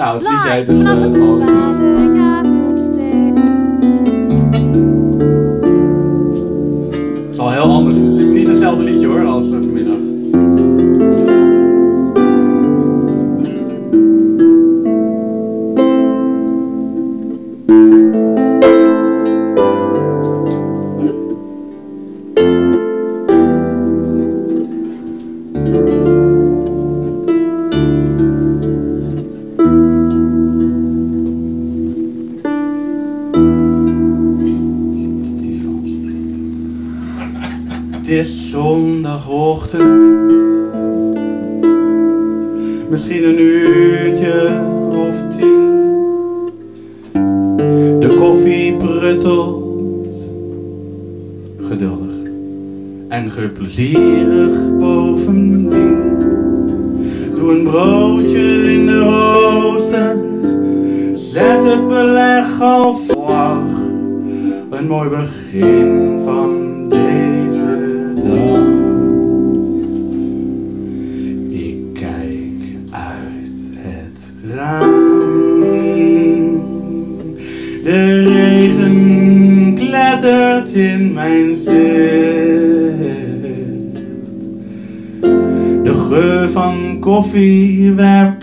那我接来就是。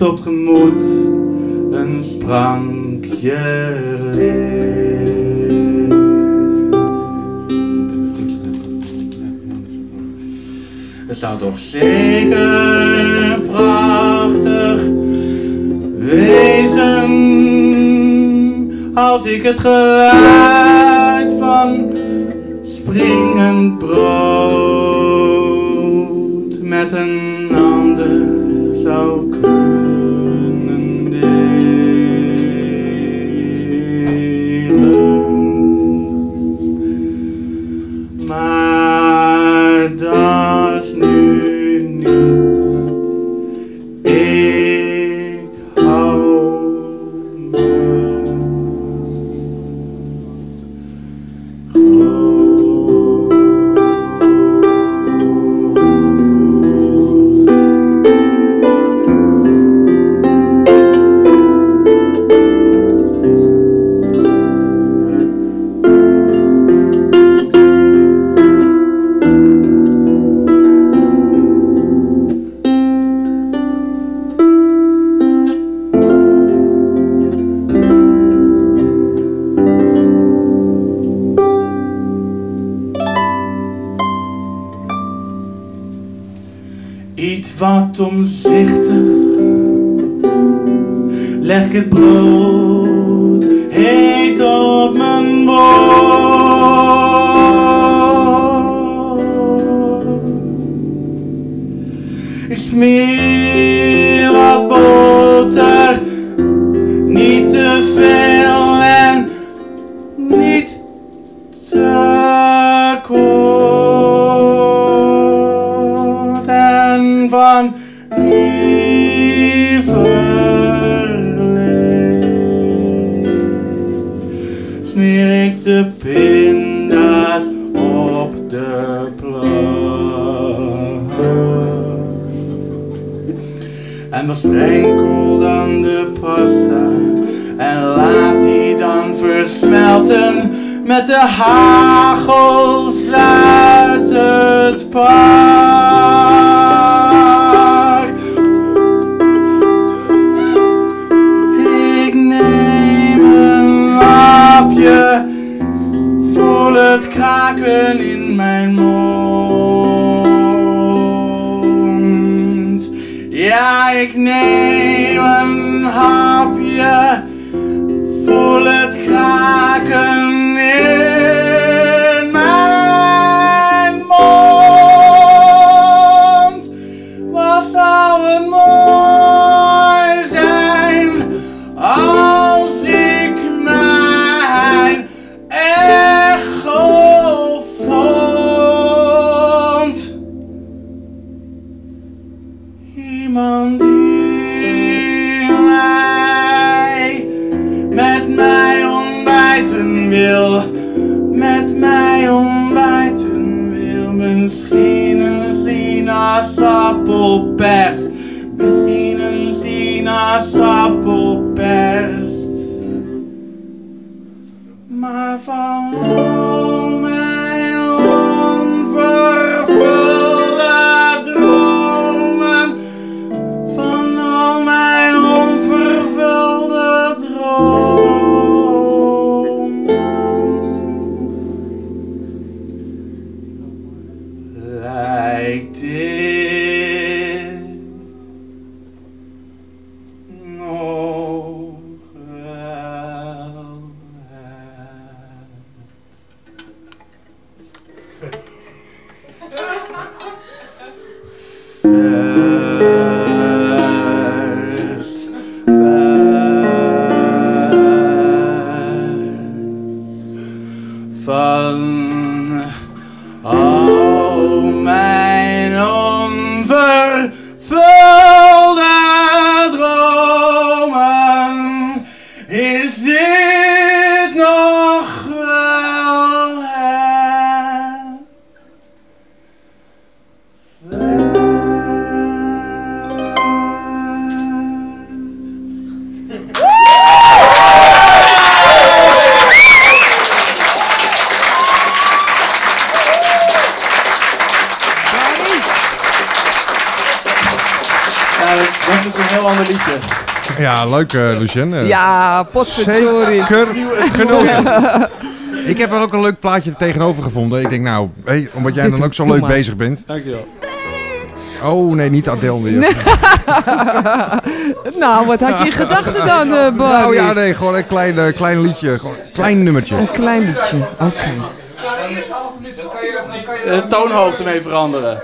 op gemoed een sprankje licht. Het zou toch zeker prachtig wezen als ik het ge Met de hagel sluit het park. Ik neem een lapje, voel het kraken in mijn mond. Ja, ik neem. Leuk eh Lucien. Eh, Ja, potverdorie. Zeker genoten. Ik heb er ook een leuk plaatje tegenover gevonden. Ik denk nou, hey, omdat jij Dit dan ook zo leuk maar. bezig bent. Dankjewel. Oh nee, niet Adele weer. Nou, wat had je in gedachten dan, eh Barry? Nou ja, nee, gewoon een klein, klein liedje. Gewoon een klein nummertje. Een klein liedje, oké. De toonhoogte mee veranderen.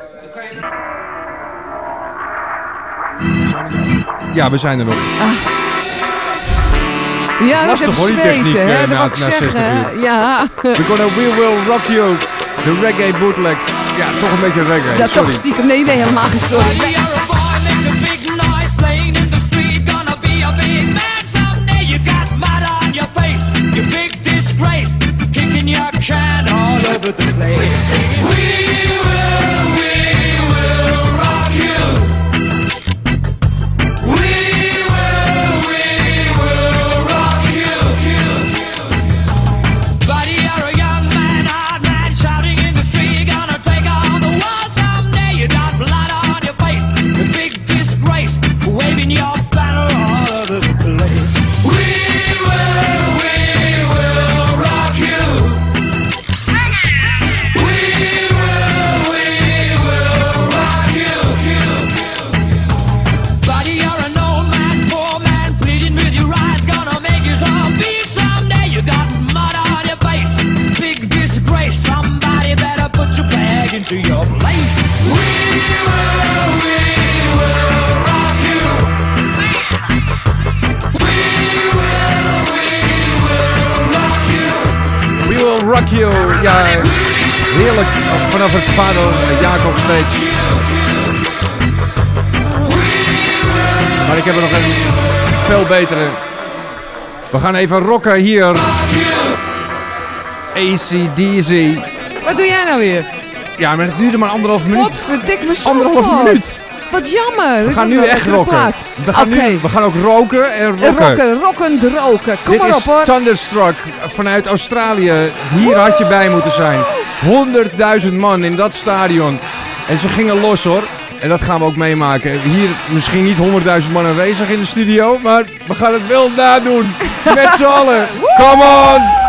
Ja, we zijn er nog. Ja, dat Lastig, heb hoor, die techniek, zweten, eh, hè? Dat ik na 60 zeggen. Ja, We're gonna We Will Rock You. De reggae bootleg. Ja, toch een beetje reggae. ja Sorry. toch stiekem. Nee, nee, helemaal geen sorry. You're a boy, make a big noise, playing in the street. Gonna be a big man someday. You got mud on your face, you big disgrace. Kicking your can all over the place. We Vanaf het vader Jacob steeds. Maar ik heb er nog een veel betere. We gaan even rocken hier. ACDC. Wat doe jij nou weer? Ja, maar het duurde maar anderhalf minuut. Potverdik me zo. Anderhalf wat. minuut. Wat jammer. We gaan nu echt rocken. We gaan, nu, we gaan ook roken en rocken. Rocken, rocken, roken. Kom Dit maar is op hoor. Thunderstruck vanuit Australië. Hier had je bij moeten zijn. 100.000 man in dat stadion. En ze gingen los hoor. En dat gaan we ook meemaken. Hier misschien niet 100.000 man aanwezig in de studio. Maar we gaan het wel nadoen. Met z'n allen. Come on!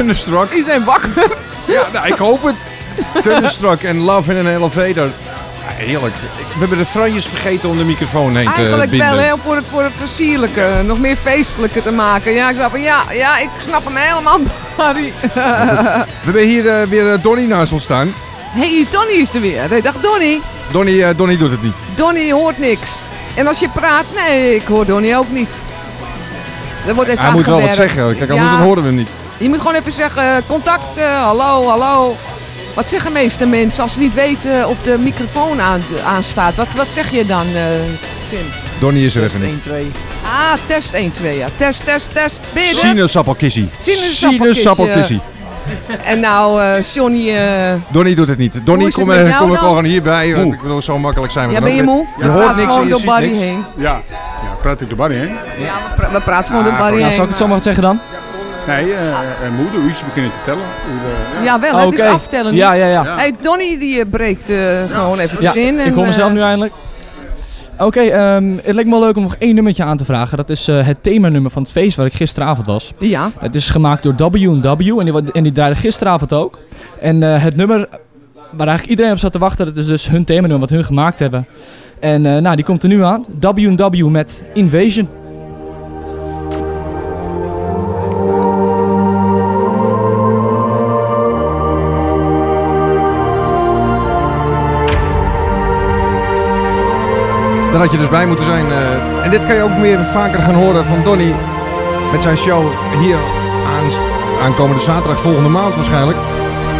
Thunderstruck. Iedereen wakker. Ja, nou, ik hoop het. Thunderstruck en Love in an Elevator. Ja, heerlijk. We hebben de franjes vergeten om de microfoon heen te Eigenlijk binden. wel, hè, voor het, voor het sierlijke, nog meer feestelijke te maken. Ja, ik snap, ja, ja, ik snap hem helemaal, Barry. We hebben hier eh, weer eh, Donnie naast ons staan. hey, Donnie is er weer. Ik dacht, Donnie, Donnie, eh, Donnie doet het niet. Donnie hoort niks. En als je praat, nee, ik hoor Donnie ook niet. Er wordt even Hij moet wel wat zeggen. Kijk, Ja, anders dan horen we hem niet. Je moet gewoon even zeggen, contact, eh, hallo, hallo. Wat zeggen meeste mensen als ze niet weten of de microfoon aan, aanstaat? Wat, wat zeg je dan, eh, Tim? Donnie is er even niet. 1, 2. Ah, test 1, 2, ja. Test, test, test. Ben je? Sinaasappelkissie. Sinaasappelkissie. Sinaasappelkissie. En nou, eh Johnny, eh, Donnie doet het niet. Hoe Donnie, is het kom, met eh, jou kom dan? gewoon hierbij. Want ik bedoel, zo makkelijk zijn we ja, ben je moe? Je hoort niks en je ziet niks. heen. Ja, ja praat ik de Barry heen? Ja, we, pra- we praten gewoon Ah, Barry gewoon- heen. Nou, zal ik het zo maar zeggen dan? Nee, eh eh, moeder, iets beginnen te tellen. Hoe, eh, ja. Ja, wel, het is aftellen nu. Ja, ja, ja. Ja. Hey, Donnie die eh, breekt eh, gewoon Ja, eventjes in. En, ik hoor mezelf nu eindelijk. Oké, ehm, het leek me wel leuk om nog één nummertje aan te vragen. Dat is eh, het themanummer van het feest waar ik gisteravond was. Ja, Het is gemaakt door W&W en die, en die draaide gisteravond ook. En eh, het nummer waar eigenlijk iedereen op zat te wachten, dat is dus hun themanummer wat hun gemaakt hebben. En eh, nou, die komt er nu aan. W&W met Invasion. Daar had je dus bij moeten zijn. eh. en dit kan je ook meer vaker gaan horen van Donny met zijn show hier aan, aankomende zaterdag, volgende maand waarschijnlijk.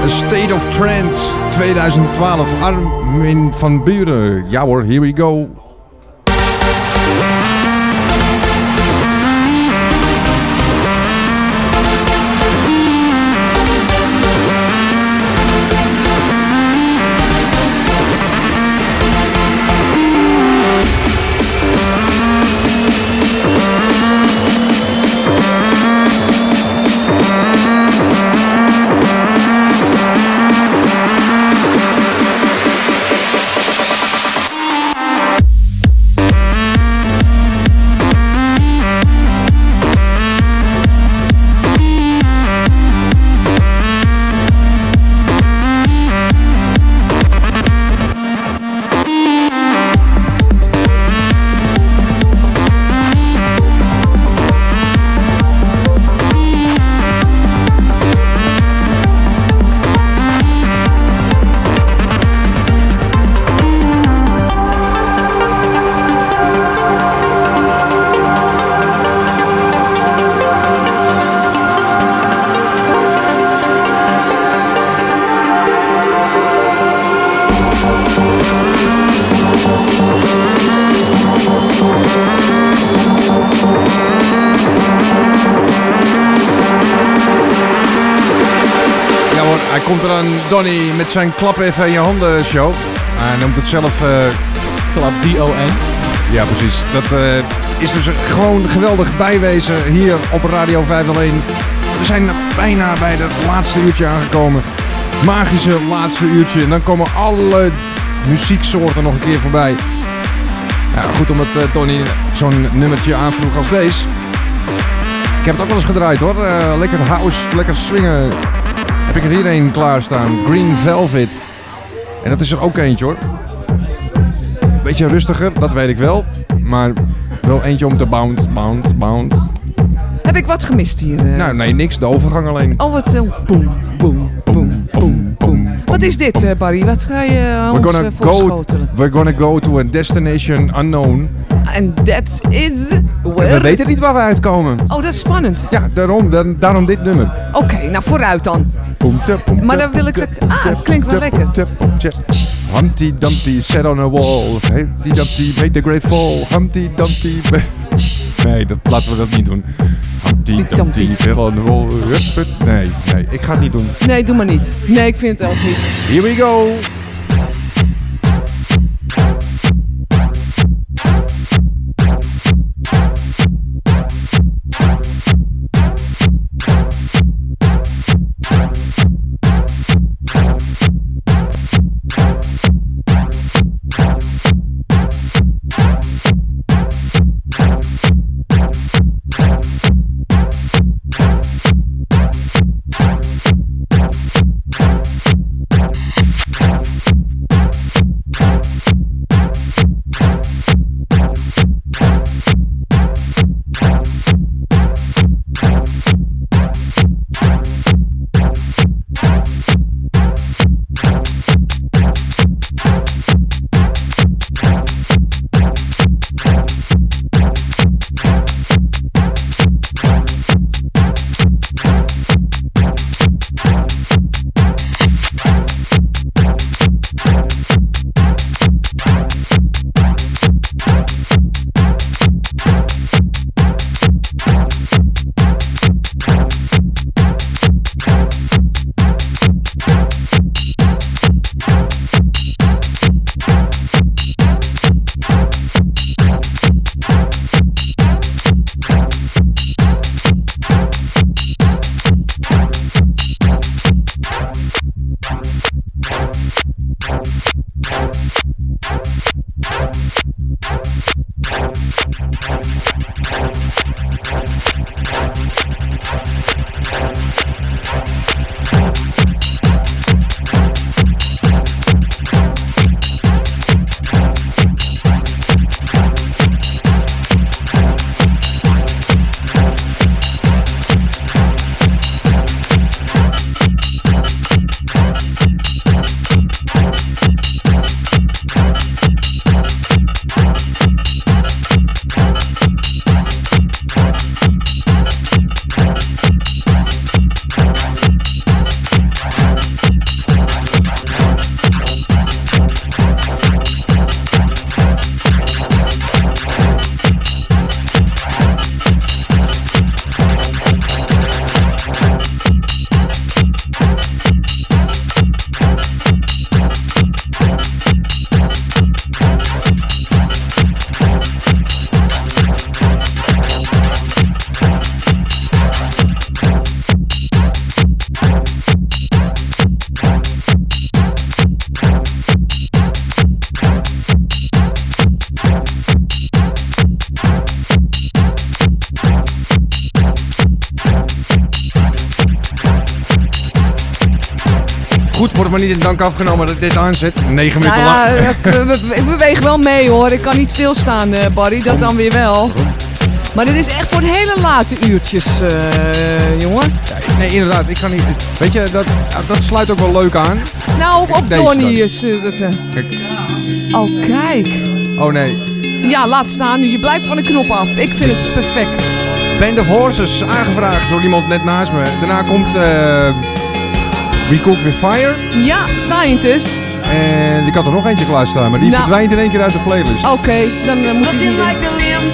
A State of Trance 2012. Armin van Buren. Ja hoor, here we go. Zijn klap even in je handen show. Hij noemt het zelf... eh, Klap D-O-N. Ja, precies. Dat eh, is dus gewoon geweldig bijwezen hier op Radio 501. We zijn bijna bij het laatste uurtje aangekomen. Magische laatste uurtje. En dan komen alle muzieksoorten nog een keer voorbij. Ja, goed omdat eh, Tony zo'n nummertje aanvroeg als deze. Ik heb het ook wel eens gedraaid hoor. Lekker house, lekker swingen. Heb ik er hier een klaarstaan. Green Velvet. En dat is er ook eentje hoor. Beetje rustiger, dat weet ik wel. Maar wel eentje om te bounce, bounce, bounce. heb ik wat gemist hier? eh? Nou, nee, niks. De overgang alleen. Oh, wat... eh, boem, boem, boem, boem, boem. Wat is dit, eh, Barry? Wat ga je We're ons gonna go, we're gonna go to a destination unknown. En that is We weten niet waar we uitkomen. Oh, dat is spannend. Ja, daarom, daar- daarom dit nummer. Oké, nou vooruit dan. Maar dan wil ik zeggen, ah, klinkt wel lekker. Humpty Dumpty sat on a wall. Humpty Dumpty made the great fall. Humpty Dumpty... Nee, dat, laten we dat niet doen. Humpty Dumpty. Fell on the wall. Nee, nee, ik ga het niet doen. Nee, doe maar niet. Nee, ik vind het ook niet. Here we go. Niet in dank afgenomen dat dit aanzet. 9 Nou minuten ja, lang. ik, be- ik beweeg wel mee hoor. Ik kan niet stilstaan, eh, Barry. Dat dan weer wel. Maar dit is echt voor hele late uurtjes, eh, jongen. Nee, inderdaad, ik kan niet. Weet je, dat, dat sluit ook wel leuk aan. Nou, op, op Donnie is eh, dat. Kijk. Oh, kijk. Oh nee. Ja, laat staan. Je blijft van de knop af. Ik vind het perfect. Band of Horses, aangevraagd door iemand net naast me. Daarna komt We Cook With Fire. Ja, Scientist. En ik had er nog eentje klaarstaan, maar die Nou. verdwijnt in één keer uit de playlist. Oké, dan eh, moet hij Looking niet like a limb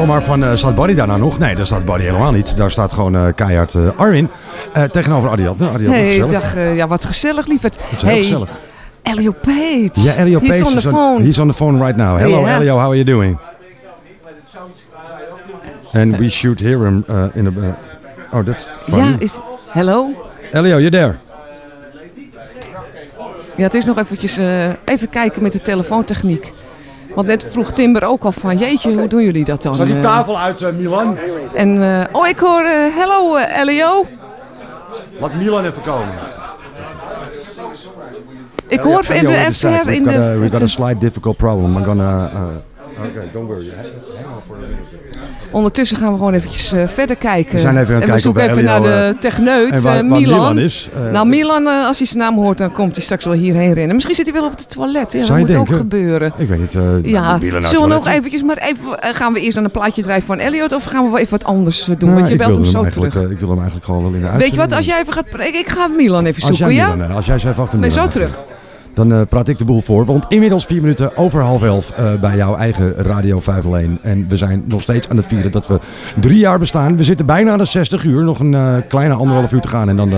zomaar van, eh, staat Barry daar nou nog? Nee, daar staat Barry helemaal niet. Daar staat gewoon eh, keihard eh, Arwin tegenover Ariadne. Ariadne, Hey, gezellig. dag. eh, ja, wat gezellig, lieverd. Het is heel Hey, gezellig. Elio Page. Ja, Elio He's Pace on the phone. he's on the phone right now. Hello, Yeah. Elio, how are you doing? And we should hear him uh, in a... uh, oh, that's funny. Ja, is... Hello? Elio, you're there. Ja, het is nog eventjes even kijken met de telefoontechniek. Want net vroeg Timber ook al van, jeetje, hoe doen jullie dat dan? Staat die eh? tafel uit eh, Milan? En, eh, oh, ik hoor, eh, hello eh, Elio. Laat Milan even komen. Ik hoor in de We've in de... We've got a slight difficult problem. I'm gonna... Uh, okay, don't worry. Hang on for a minute. Ondertussen gaan we gewoon eventjes eh, verder kijken. We zijn even aan het en we zoeken even Elio, naar de techneut, En waar, eh, Milan. Milan is. eh, Nou, Milan, eh, als hij zijn naam hoort, dan komt hij straks wel hierheen rennen. Misschien zit hij wel op het toilet. Ja, dat moet ook gebeuren. ik weet niet. eh, Ja, zullen we nog eventjes, maar even, eh, gaan we eerst aan een plaatje drijven van Elliot of gaan we wel even wat anders eh, doen? Nou, Want je ik belt hem zo terug. eh, ik wil hem eigenlijk gewoon wel in de Weet je wat, als jij even gaat... Ik, ik ga Milan even Als zoeken, jij ja? Milan, eh, als jij zo even achter Nee, zo terug. Dan eh, praat ik de boel voor. Want inmiddels vier minuten over half elf eh, bij jouw eigen Radio 501. En we zijn nog steeds aan het vieren dat we drie jaar bestaan. We zitten bijna aan de 60 uur. Nog een eh, kleine anderhalf uur te gaan. En dan,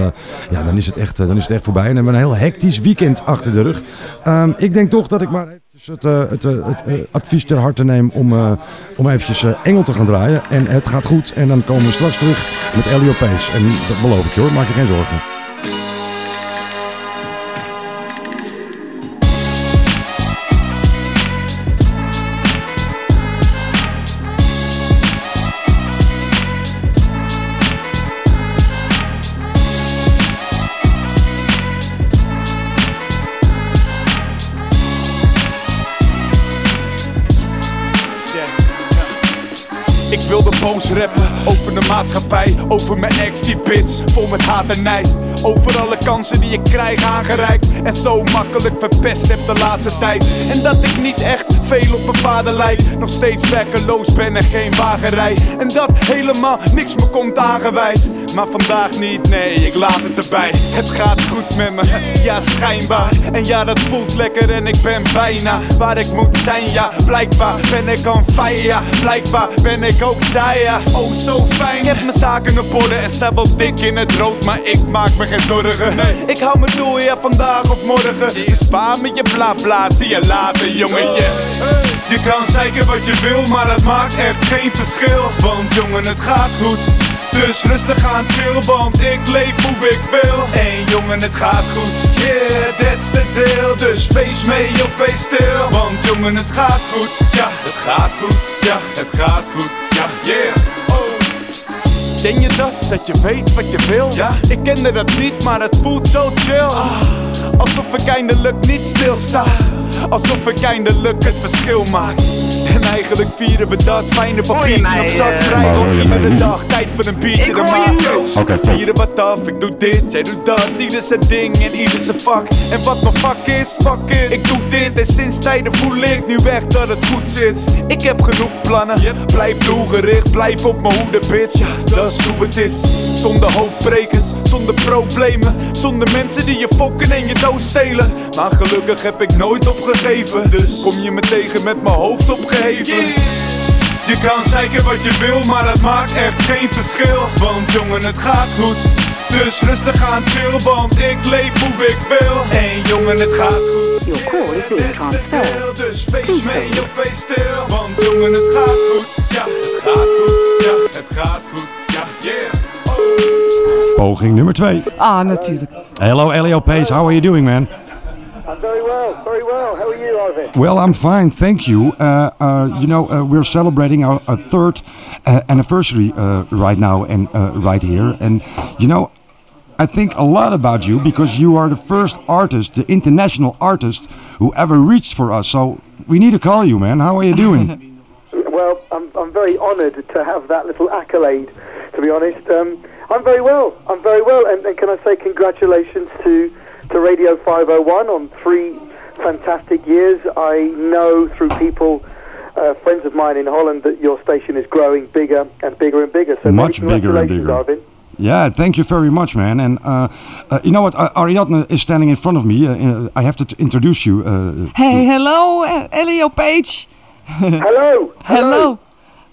ja, dan, is het echt, dan is het echt voorbij. En dan hebben we een heel hectisch weekend achter de rug. Ehm, ik denk toch dat ik maar eventjes het, het, het advies ter harte neem om, om eventjes Engel te gaan draaien. En het gaat goed. En dan komen we straks terug met Elio Pace. En dat beloof ik je hoor. Maak je geen zorgen. Over de maatschappij, over mijn ex die bitch, vol met haat en nijd. Over alle kansen die ik krijg aangereikt en zo makkelijk verpest heb de laatste tijd. En dat ik niet echt veel op mijn vader lijk, nog steeds werkeloos ben en geen wagenrij. En dat helemaal niks me komt aangewijd. Maar vandaag niet, nee, ik laat het erbij. Het gaat goed met me, ja schijnbaar. En ja, dat voelt lekker en ik ben bijna waar ik moet zijn, ja. Blijkbaar ben ik aan fijn, ja. Blijkbaar ben ik ook zij, ja. Oh, zo fijn. Ik heb mijn zaken op orde en sta wel dik in het rood, maar ik maak me geen zorgen. Ik hou me doel, ja, vandaag of morgen. Dus spaar me je bla bla, zie je later, jongetje. Je kan zeiken wat je wil, maar dat maakt echt geen verschil. Want jongen, het gaat goed. Dus rustig aan chill, want ik leef hoe ik wil. En jongen, het gaat goed. Yeah, that's the deal. Dus feest mee of feest stil. Want jongen, het gaat goed. Ja, het gaat goed. Ja, het gaat goed. Ja, yeah. Oh. Ken je dat? Dat je weet wat je wil? Ja? Ik kende dat niet, maar het voelt zo chill. Alsof ik eindelijk niet stilsta. Alsof ik eindelijk het verschil maak. En eigenlijk vieren we dat fijne papiertje op zak vrij. Want iedere dag tijd voor een biertje te maken. Oké, We vieren wat af, ik doe dit, jij doet dat. Ieder zijn ding en ieder zijn vak. En wat mijn vak is, fuck it, ik doe dit. En sinds tijden voel ik nu echt dat het goed zit. Ik heb genoeg plannen, blijf doelgericht, blijf op mijn hoede, bitch. Ja, dat is hoe het is. Zonder hoofdbrekers, zonder problemen. Zonder mensen die je fokken en je dood stelen. Maar gelukkig heb ik nooit opgegeven. Dus kom je me tegen met mijn hoofd opgeheven. Je kan zeiken wat je wil, maar dat maakt echt geen verschil. Want jongen, het gaat goed. Dus rustig aan chill, want ik leef hoe ik wil. En jongen, het gaat goed. Your call is being transferred. Dus feest mee of feest stil. Want jongen, het gaat goed. Ja, het gaat goed. Ja, het gaat goed. Ja, yeah. Poging nummer twee. Ah, natuurlijk. Hello, Elio Pace. How are you doing, man? I'm very well, very well. How are you, Arvin? Well, I'm fine, thank you. Uh, uh, you know, uh, we're celebrating our, our third uh, anniversary uh, right now and uh, right here. And, you know, I think a lot about you because you are the first artist, the international artist who ever reached for us. So we need to call you, man. How are you doing? Well, I'm, I'm very honoured to have that little accolade, to be honest. Um, I'm very well, I'm very well. And, and can I say congratulations to, to Radio 501 on three fantastic years. I know through people, uh, friends of mine in Holland, that your station is growing bigger and bigger and bigger. So Much bigger and bigger. Arvin. yeah, thank you very much, man. And uh, uh, you know what? Uh, Ariadne is standing in front of me. Uh, uh, I have to t- introduce you. Uh, Hey, hello, uh, Elio Page. Hello! Hello.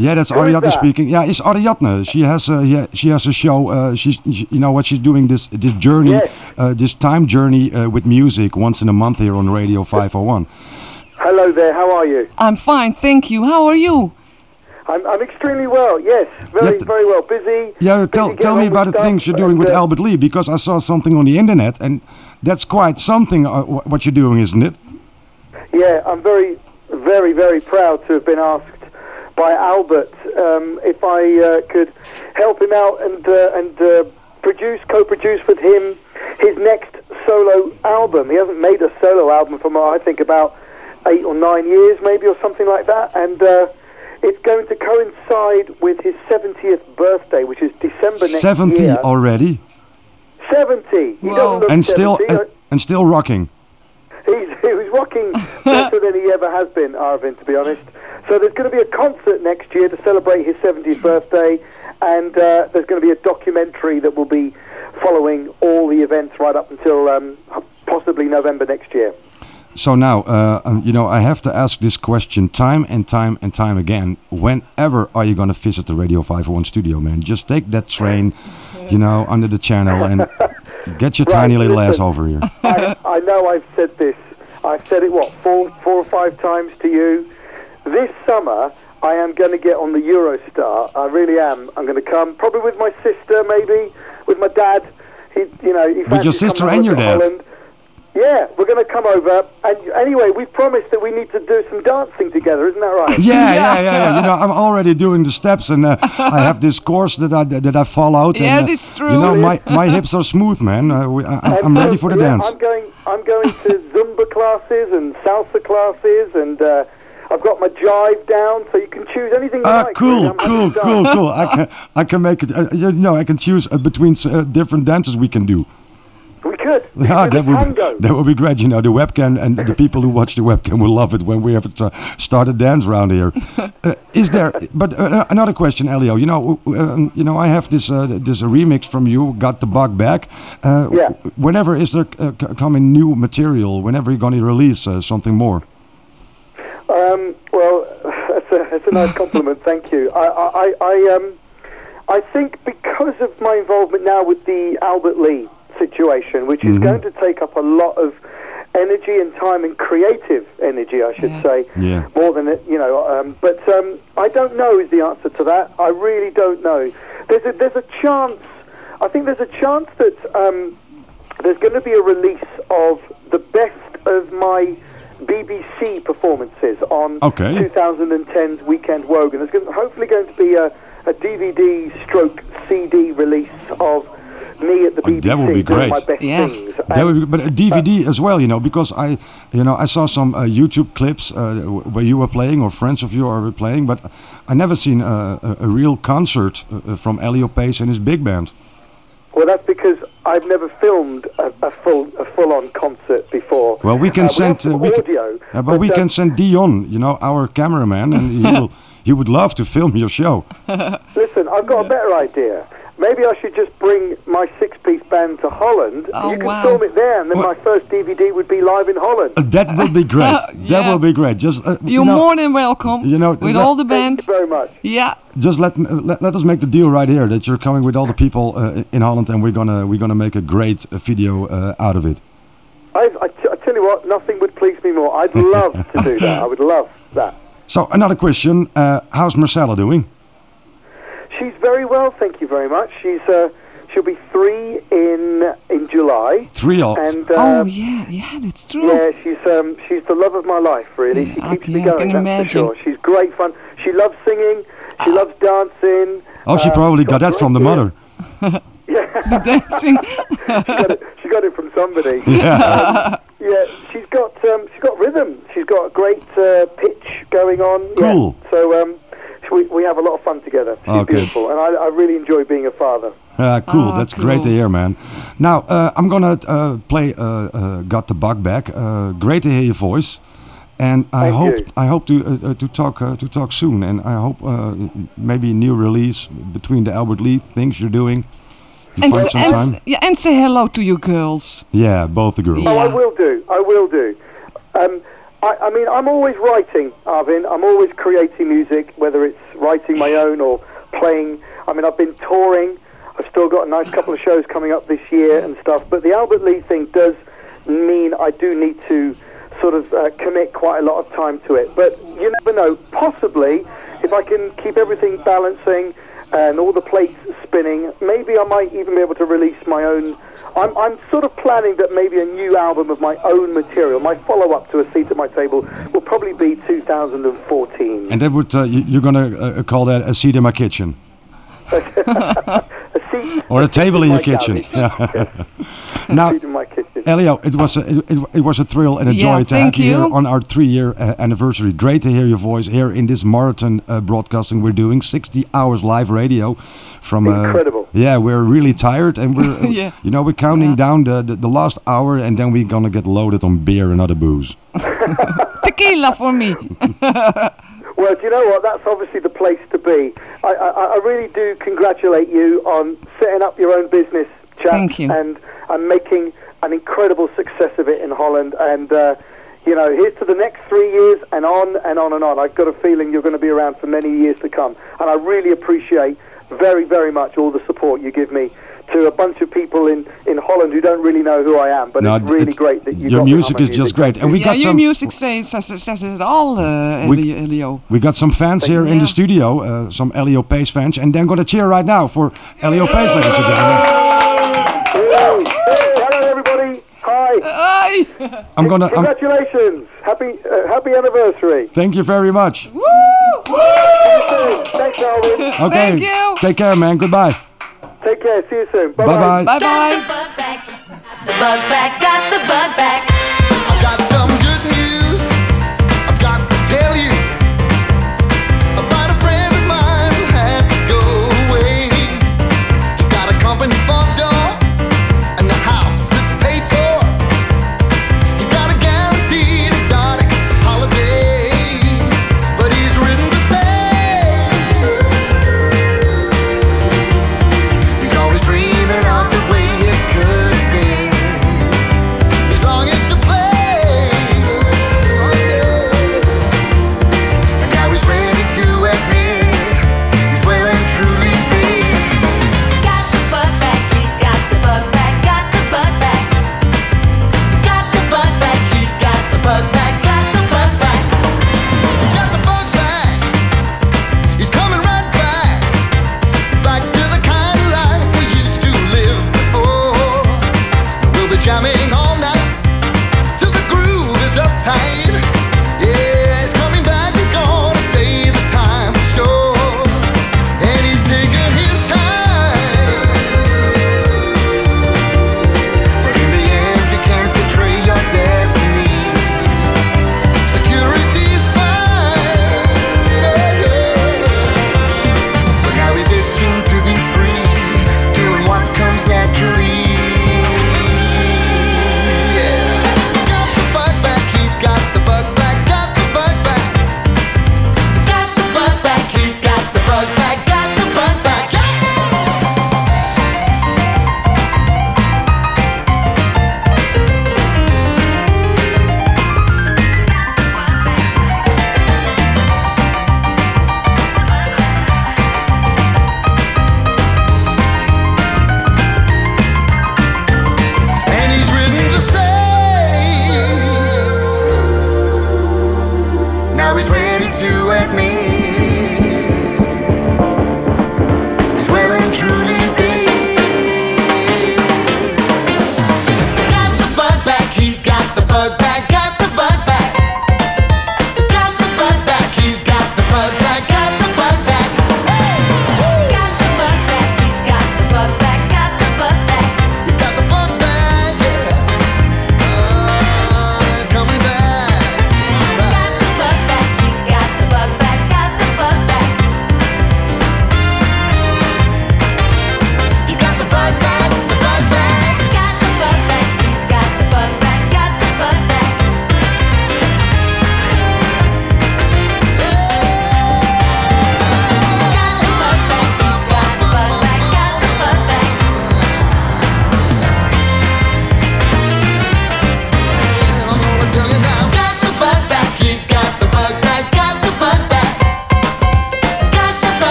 Yeah, that's Who is Ariadne that? speaking. Yeah, it's Ariadne. She has a yeah, she has a show. Uh, she's you know what she's doing this this journey, Yes. uh, this time journey uh, with music once in a month here on Radio 501. Hello there, how are you? I'm fine, thank you. How are you? I'm, I'm extremely well, yes. Very, Let the- very well. Busy. Yeah, busy tell tell me about with the things you're doing with uh, Albert Lee because I saw something on the internet and that's quite something uh, what you're doing, isn't it? Yeah, I'm very, very, very proud to have been asked by Albert um, if I uh, could help him out and uh, and uh, produce, co-produce with him his next solo album. He hasn't made a solo album for I think about eight or nine years, maybe, or something like that, and. Uh, it's going to coincide with his 70th birthday, which is December next 70 year. already 70. He Whoa. doesn't look and still 70. uh, and still rocking. He's, he was rocking better than he ever has been, Arvin, to be honest. So there's going to be a concert next year to celebrate his 70th birthday, and uh, there's going to be a documentary that will be following all the events right up until um, possibly November next year. So now, uh, um, you know, I have to ask this question time and time and time again. Whenever are you going to visit the Radio 501 studio, man? Just take that train, you know, under the channel and get your Right, tiny little ass over here. I, I know I've said this. I've said it, what, four, four or five times to you. This summer, I am going to get on the Eurostar. I really am. I'm going to come, probably with my sister, maybe, with my dad. He, you know, he with your sister and your dad? Holland. Yeah, we're going to come over. And anyway, we've promised that we need to do some dancing together, isn't that right? Yeah, yeah, yeah, yeah. You know, I'm already doing the steps, and uh, I have this course that I that I fall out. Yeah, and, uh, that's true. You know, my, my hips are smooth, man. Uh, we, I, I'm And, ready for the yeah, dance. I'm going. I'm going to Zumba classes and salsa classes, and uh, I've got my jive down, so you can choose anything you Ah, like. cool, really. Cool, cool, cool. I can, I can make it. Uh, you know, I can choose uh, between uh, different dances we can do. We could. We Ah, could that would tango. that would be great. You know, the webcam and the people who watch the webcam will love it when we have to start a dance round here. Uh, is there? But uh, another question, Elio. You know, uh, um, you know, I have this uh, this remix from you. Got the bug back. Uh, Yeah. Whenever is there uh, c- coming new material? Whenever you're going to release uh, something more? Um, well, that's a, that's a nice compliment. Thank you. I, I, I, I, um, I think because of my involvement now with the Albert Lee situation, which is Mhm. going to take up a lot of energy and time and creative energy, I should Yeah. say, Yeah. more than it, you know. Um, but um, I don't know is the answer to that. I really don't know. There's a, there's a chance. I think there's a chance that um, there's going to be a release of the best of my BBC performances on Okay. 2010's Weekend Wogan. There's going, hopefully going to be a, a DVD stroke CD release of me at the Oh, BBC that would be great. my best Yeah. things. That would be, but a DVD as well, you know, because I, you know, I saw some uh, YouTube clips uh, where you were playing or friends of you are playing, but I never seen a, a, a real concert uh, from Elio Pace and his big band. Well, that's because I've never filmed a, a full a full on concert before. Well, we can Uh, send, some uh, we can- audio, Uh, but we um, can send Dion, you know, our cameraman, and he will, he would love to film your show. Listen, I've got a better idea. Maybe I should just bring my six-piece band to Holland. Oh, you can wow. film it there, and then Well- my first DVD would be live in Holland. Uh, that would be great. That Yeah. will be great. Just uh, You're you know, more than welcome. you know, with let- all the Thank band. you very much. Yeah. just let, let let us make the deal right here that you're coming with all the people uh, in Holland, and we're gonna we're gonna make a great uh, video uh, out of it. I, I, t- I tell you what, nothing would please me more. I'd love to do that. I would love that. So another question: uh, How's Marcella doing? She's very well, thank you very much. She's uh, she'll be three in in July, Three all. and uh, oh yeah, yeah, that's true. Yeah, she's um, she's the love of my life. Really, she Yeah, keeps me okay, I can That's imagine. sure. She's great fun. She loves singing. She loves dancing. Oh, she um, probably she's got that from the mother. Yeah, the Dancing. she, got it, she got it from somebody. Yeah. Yeah, she's got um, she's got rhythm. She's got a great uh, pitch going on. Yeah. Cool. So um, we, we have a lot of fun together. She's Okay. beautiful, and I, I really enjoy being a father. Uh, cool, Ah, that's great to hear, man. Now, uh, I'm gonna uh, play uh, uh, "Got the Bug Back." Uh, great to hear your voice, and I Thank hope you. I hope to to talk uh, to talk soon, and I hope uh, maybe a new release between the Albert Lee things you're doing. You and, find s- some and, time. s- yeah, and say hello to your girls. Yeah, both the girls. Oh, I will do. I will do. Um, I, I mean, I'm always writing, Arvin. I'm always creating music, whether it's writing my own or playing. I mean, I've been touring. I've still got a nice couple of shows coming up this year and stuff. But the Albert Lee thing does mean I do need to sort of uh, commit quite a lot of time to it. But you never know. Possibly, if I can keep everything balancing and all the plates spinning, maybe I might even be able to release my own. I'm, I'm sort of planning that maybe a new album of my own material, my follow-up to A Seat at My Table, will probably be 2014. And that would uh, you, you're gonna uh, call that a seat in my kitchen A seat, or a table in my your kitchen? Yeah. now, seat in my kitchen. Elio, it was a, it, it, it was a thrill and a Yeah, joy to have thank you here on our three-year uh, anniversary. Great to hear your voice here in this marathon uh, broadcasting we're doing, 60 hours live radio. From uh, Incredible. Yeah, we're really tired and we're uh, Yeah. you know we're counting Yeah. down the, the the last hour and then we're gonna get loaded on beer and other booze. Tequila for me. Well, do you know what? That's obviously the place to be. I, I, I really do congratulate you on setting up your own business, chap, Thank you. and and making an incredible success of it in Holland. And uh, you know, here's to the next three years and on and on and on. I've got a feeling you're going to be around for many years to come. And I really appreciate very, very much all the support you give me to a bunch of people in, in Holland who don't really know who I am. But No, it's really it's- great that you your got me music is just great. And we yeah, got your some music says, says, says it all, uh, We- Elio. Elio. we got some fans here in Yeah. the studio, uh, some Elio Pace fans, and they're gonna cheer right now for Elio Pace, ladies and gentlemen. Hey, hey, hello everybody. Hi. Hi. I'm gonna. I'm, Congratulations. Happy uh, happy anniversary. thank you very much. Woo! Woo! Thanks, Alvin. Okay. Thank you. Take care, man. Goodbye. Take care. See you soon. Bye bye. Bye bye. The bug back, got the bug back. I've got some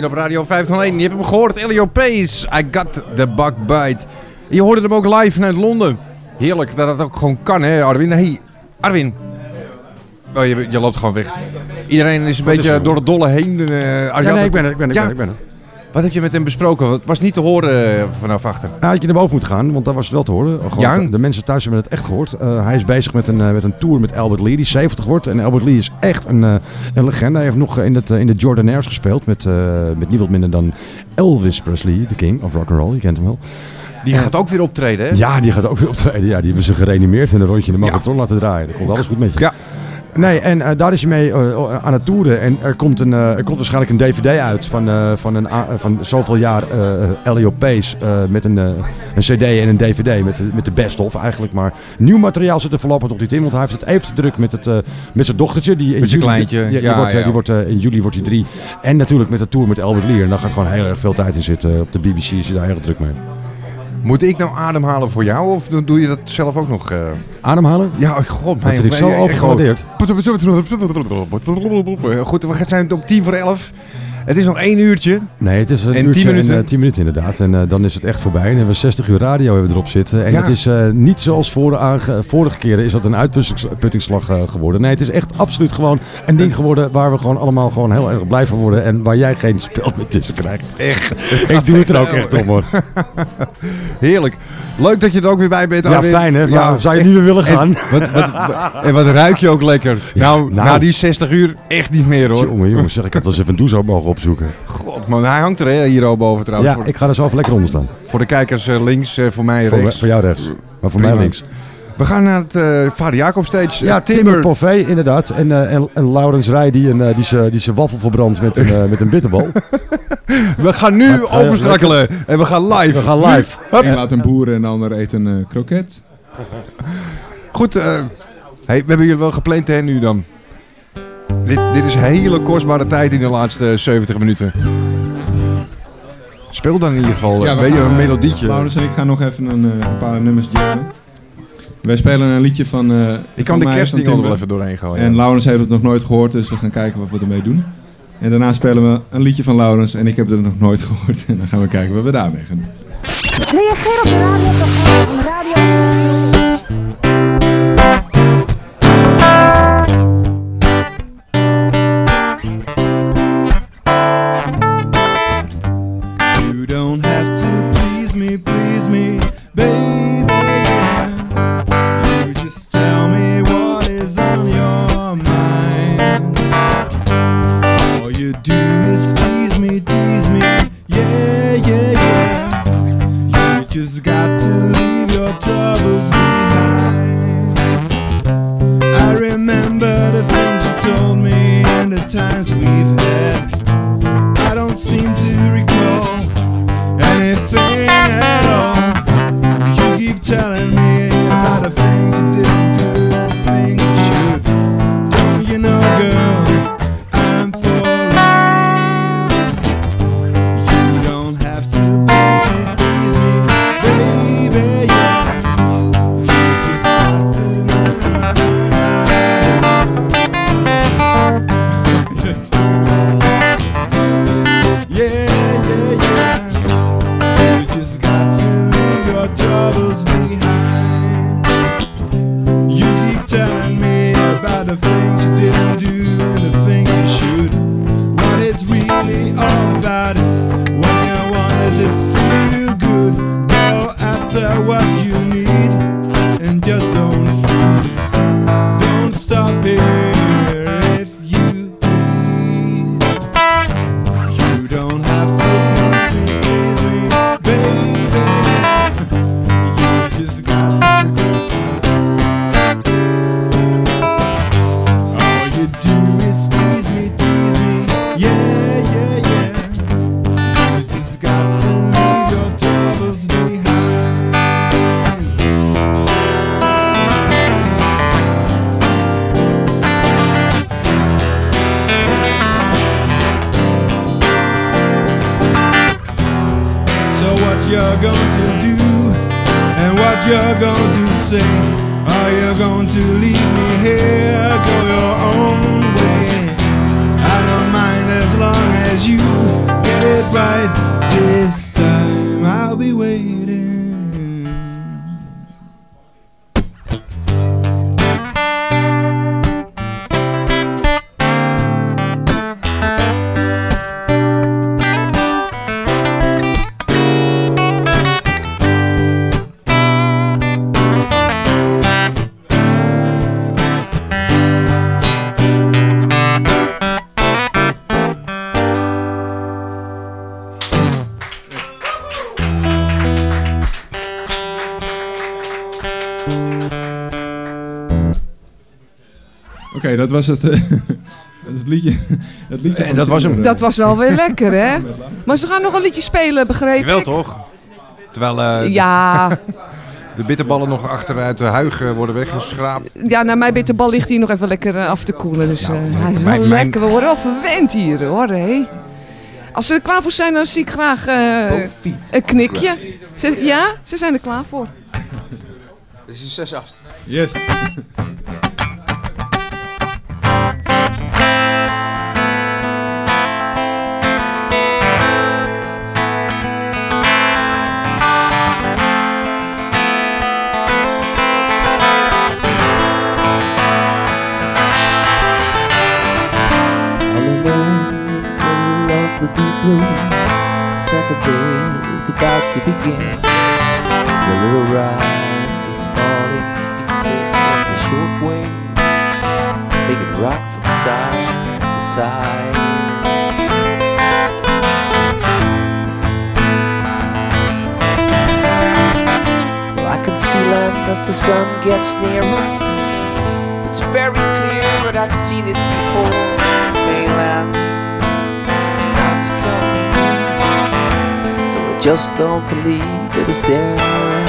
hier op Radio 501. Je hebt hem gehoord, Elio Pace. I got the bug bite. Je hoorde hem ook live vanuit Londen. Heerlijk dat dat ook gewoon kan, hè, Arwin? Hey, Arwin. Oh, je, je loopt gewoon weg. Iedereen is een Wat beetje door het dolle heen. Arjan, Ja, nee, ik ben er, ik ben er, ik Ja. ben er, ik ben er. Wat heb je met hem besproken? Het was niet te horen eh, vanaf achter. Nou, had je naar boven moeten gaan, want daar was het wel te horen. Gewoon, Ja. De mensen thuis hebben het echt gehoord. Eh, hij is bezig met een, eh, met een tour met Albert Lee, die 70 wordt. En Albert Lee is echt een, eh, een legende. Hij heeft nog in, het, in de Jordanaires gespeeld met, met niemand minder dan Elvis Presley, de king of rock'n'roll. Je kent hem wel. Die gaat ook weer optreden, hè? Ja, die gaat ook weer optreden. Ja, die hebben ze gereanimeerd en een rondje in de marathon laten draaien. Dan komt alles goed met je. Ja. Nee, en eh, daar is hij mee eh, aan het toeren. En er komt, een, eh, er komt waarschijnlijk een dvd uit van, van, een, van zoveel jaar Elio Pace. eh, met een, een cd en een dvd met, de- met de best of eigenlijk. Maar nieuw materiaal zit er voorlopig nog niet in. Want hij heeft het even te druk met, het, met zijn dochtertje. Die in Met zijn kleintje, Die, wordt, ja. die wordt, in juli wordt hij drie. En natuurlijk met de tour met Albert Lear. En daar gaat gewoon heel erg veel tijd in zitten. Op de BBC is hij daar heel erg druk mee. Moet ik nou ademhalen voor jou of doe je dat zelf ook nog? eh? Ademhalen? Ja, oh, god, Dat vind ik zo overgewaardeerd. Goed, we zijn om tien voor elf. Het is nog één uurtje. Nee, het is een En uurtje 10 minuten? En, eh, 10 minuten inderdaad. En eh, dan is het echt voorbij. En hebben we 60 uur radio hebben we erop zitten. En Ja. het is eh, niet zoals voor vorige keren is dat een uitputtingsslag eh, geworden. Nee, het is echt absoluut gewoon een ding geworden waar we gewoon allemaal gewoon heel erg blij van worden. En waar jij geen spel meer tussen krijgt. Echt. Ik doe het er ook echt om hoor. Heerlijk. Leuk dat je er ook weer bij bent. Ja, fijn hè. Zou je niet meer willen En gaan? wat, wat, wat- en wat ruik je ook lekker. nou, nou. na die 60 uur echt niet meer hoor. Jongen, jongen, zeg ik had wel eens even een douche mogen opzoeken. God man, hij hangt er hè, hier al boven trouwens. Ja, voor, ik ga er zo even lekker onder staan. voor de kijkers eh, links, eh, voor mij Voor, rechts. voor jou rechts. Maar voor Prima. mij links. We gaan naar het eh Vader Jacob stage. Ja, Timber Parfait inderdaad. En, eh, en, en Laurens Rij die, een, die zijn die waffel verbrandt met een, met een bitterbal. We gaan nu Wat, overschakelen en we gaan live. We gaan live. Hup. Eén laat een boer en de ander eet een kroket. Goed, eh, hey, we hebben jullie wel gepland hè nu dan. Dit, dit is hele kostbare tijd in de laatste 70 minuten. Speel dan in ieder geval Ja, een we beetje gaan, een eh, melodietje. Laurens en ik gaan nog even een, eh, een paar nummers jammen. Wij spelen een liedje van. eh, Ik van kan de van er wel even doorheen gooien. En Laurens heeft het nog nooit gehoord, dus we gaan kijken wat we ermee doen. En daarna spelen we een liedje van Laurens en ik heb het nog nooit gehoord. En dan gaan we kijken wat we daarmee gaan doen. Reageer op van Radio Oké, dat was het, eh, dat is het liedje. Het liedje En van dat was hem. Timber. Dat was wel weer lekker, hè? Maar ze gaan nog een liedje spelen, begreep Wel ik? toch? Terwijl eh, Ja, de bitterballen nog achteruit de huig eh, worden weggeschraapt. ja, naar mijn bitterbal ligt hier nog even lekker eh, af te koelen. Dus eh, hij is wel mijn- mijn- lekker. We worden wel verwend hier, hoor. Hé. Als ze er klaar voor zijn, dan zie ik graag eh, een knikje. Ze- ja, ze zijn er klaar voor. Dat is een 6 8. Yes. Blue. Saturday is about to begin. The little raft is falling to pieces on the short wave. Make it rock from side to side. I can see land as the sun gets nearer. It's very clear, but I've seen it before. Mainland just don't believe it's there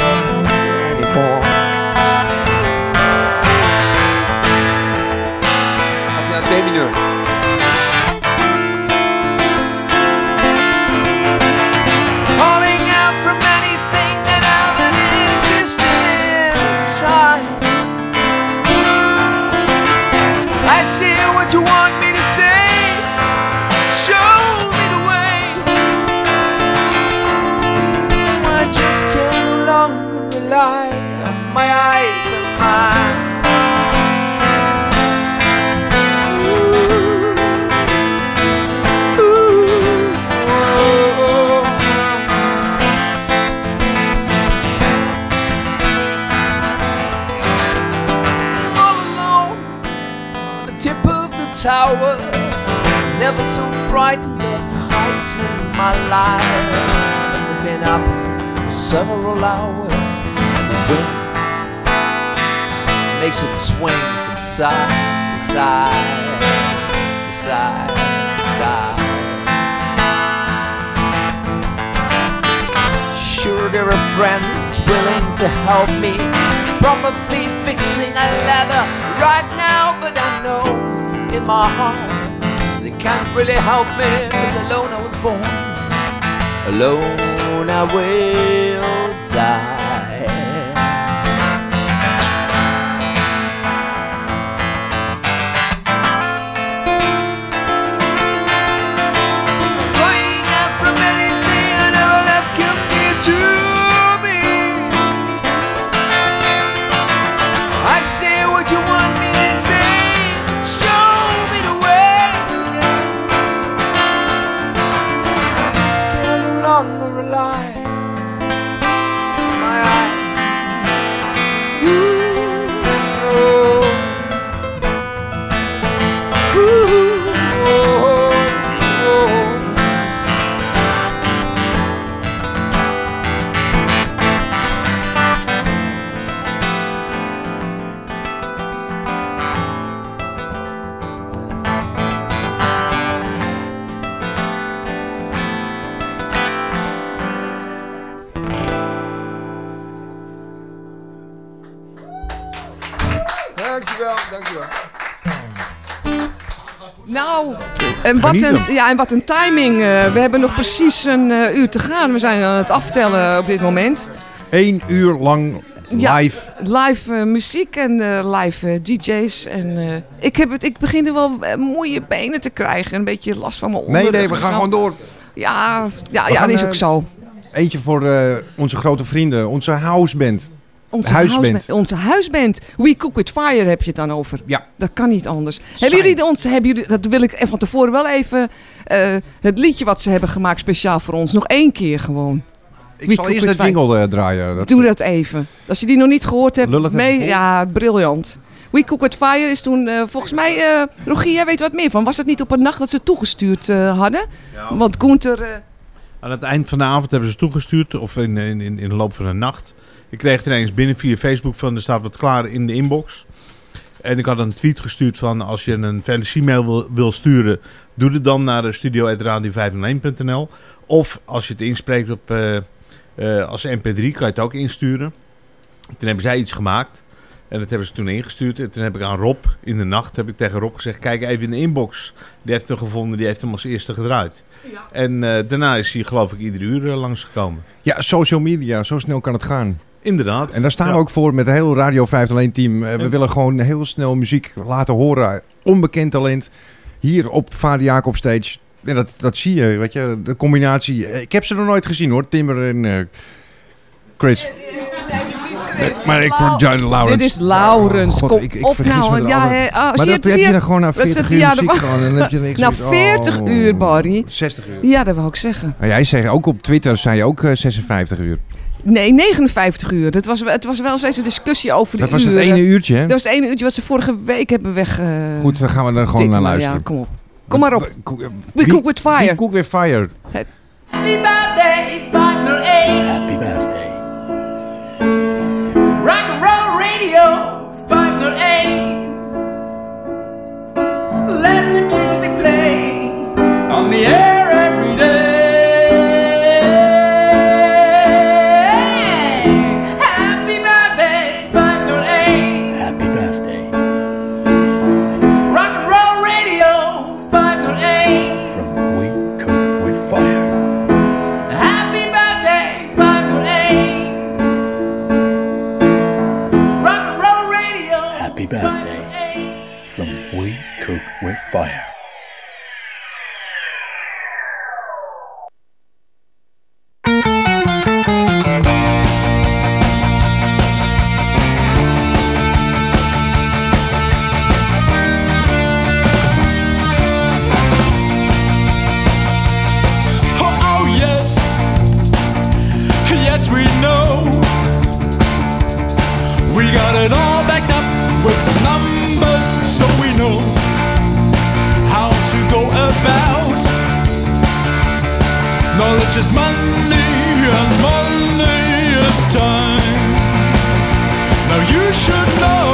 tower. Never so frightened of heights in my life. Must have been up several hours. The wind makes it swing from side to side, to side to side. Sure, there are friends willing to help me. Probably fixing a ladder right now, but I know in my heart they can't really help me. Cause alone I was born, alone I will die. Dankjewel, dankjewel. Nou, en wat, een, ja, en wat een timing. eh, we hebben nog precies een eh, uur te gaan. We zijn aan het aftellen op dit moment. Eén uur lang Ja, live. live eh, muziek en live DJ's. En, ik, heb het, ik begin er wel moeie benen te krijgen. Een beetje last van mijn Nee, onderrug. nee, we gaan gewoon door. Ja, ja, We ja gaan, dat is ook zo. Eentje voor eh, onze grote vrienden, onze houseband. Onze huisband. Onze huisband. We Cook With Fire heb je het dan over. Ja. Dat kan niet anders. Hebben jullie, de, ons, hebben jullie, dat wil ik van tevoren wel even, eh, het liedje wat ze hebben gemaakt speciaal voor ons. Nog één keer gewoon. Ik We zal eerst dat Fire. jingle eh, draaien. Dat, Doe dat even. Als je die nog niet gehoord hebt, Lul het even mee, ja, briljant. We Cook With Fire is toen, eh, volgens mij, eh Rogier, jij weet wat meer van. Was het niet op een nacht dat ze toegestuurd hadden? Want Gunther... Aan het eind van de avond hebben ze toegestuurd, of in, in, in, in de loop van de nacht. Ik kreeg het ineens binnen via Facebook van er staat wat klaar in de inbox. En ik had een tweet gestuurd van als je een Felicie-mail wil, wil sturen, doe het dan naar de studio.radio501.nl. Of als je het inspreekt op, eh, eh, als mp3, kan je het ook insturen. Toen hebben zij iets gemaakt. En dat hebben ze toen ingestuurd. En toen heb ik aan Rob in de nacht heb ik tegen Rob gezegd: kijk even in de inbox. Die heeft hem gevonden, die heeft hem als eerste gedraaid. En eh, daarna is hij geloof ik iedere uur langsgekomen. Ja, social media, zo snel kan het gaan. Inderdaad. En daar staan Ja. we ook voor met het hele Radio 501 team. Eh, we Ja. willen gewoon heel snel muziek laten horen. Onbekend talent. Hier op Vader Jacob Stage. En dat, dat zie je, weet je. De combinatie. eh, Ik heb ze nog nooit gezien hoor. Timber en eh, Chris. Nee, maar ik word John Laurens. Dit is Laurens. God, Kom ik- ik op nou. Ja. Oh, Maar zie je- dat heb je dan gewoon na dat 40 zit- uur ja, muziek dat- gewoon, en dan heb je niks Na zoiets, 40 oh. uur, Barry. 60 uur. Ja, dat wou ik zeggen. Maar jij zegt ook op Twitter, zei je ook eh, 56 uur. Nee, 59 uur. Het was, het was wel steeds een discussie over de Dat was het ene uurtje, hè? Dat was het ene uurtje wat ze vorige week hebben weg... eh, Goed, dan gaan we er gewoon naar Nou luisteren. Ja, kom op. Kom maar op. We cook with fire. Wie cook with fire. Happy birthday, 508. Happy birthday. Fire. Knowledge is money, and money is time. Now you should know,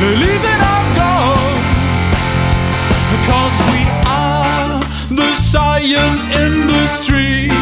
believe in our God, because we are the science industry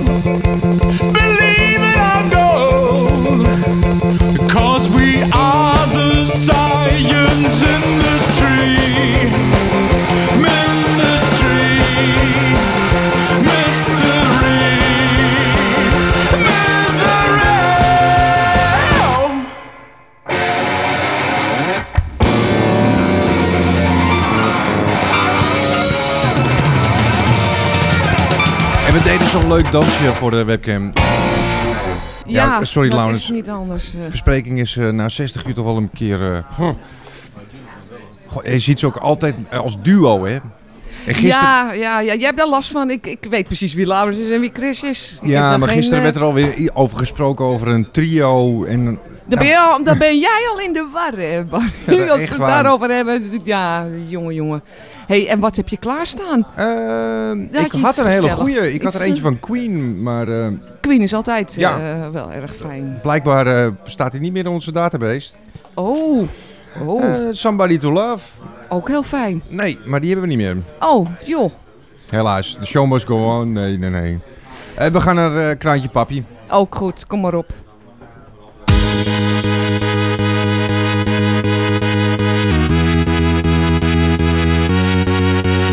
leuk dansje voor de webcam. Ja, sorry dat Laurens. is niet anders. eh. Verspreking is eh, na 60 uur toch wel een keer... eh, huh. Goh, je ziet ze ook altijd als duo, hè? Gisteren, Ja, ja, ja, jij hebt daar last van. Ik, ik weet precies wie Laurens is en wie Chris is. Ik ja, maar geen, gisteren eh, werd er alweer over gesproken over een trio. En, Dan ben, je al, dan ben jij al in de war, hè, Barry? Ja, Als we het daarover hebben. Ja, jongen, jongen. hey, en wat heb je klaarstaan? Eh, ik had een hele goeie. Ik had er eentje eh, van Queen, maar eh, Queen is altijd Ja. eh, wel erg fijn. blijkbaar staat hij niet meer in onze database. Oh, oh. Somebody to Love. ook heel fijn. Nee, maar die hebben we niet meer. Oh, joh. Helaas. De show must go on. Nee, nee, nee. We gaan naar Kraantje Papi. Ook goed, kom maar op.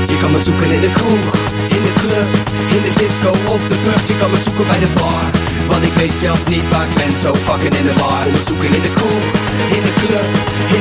Je kan me zoeken in de kroeg, in de club, in de disco of de pub. Je kan me zoeken bij de bar. Want ik weet zelf niet waar ik ben, zo fucking in de. Kom me zoeken in de kroeg, in de club,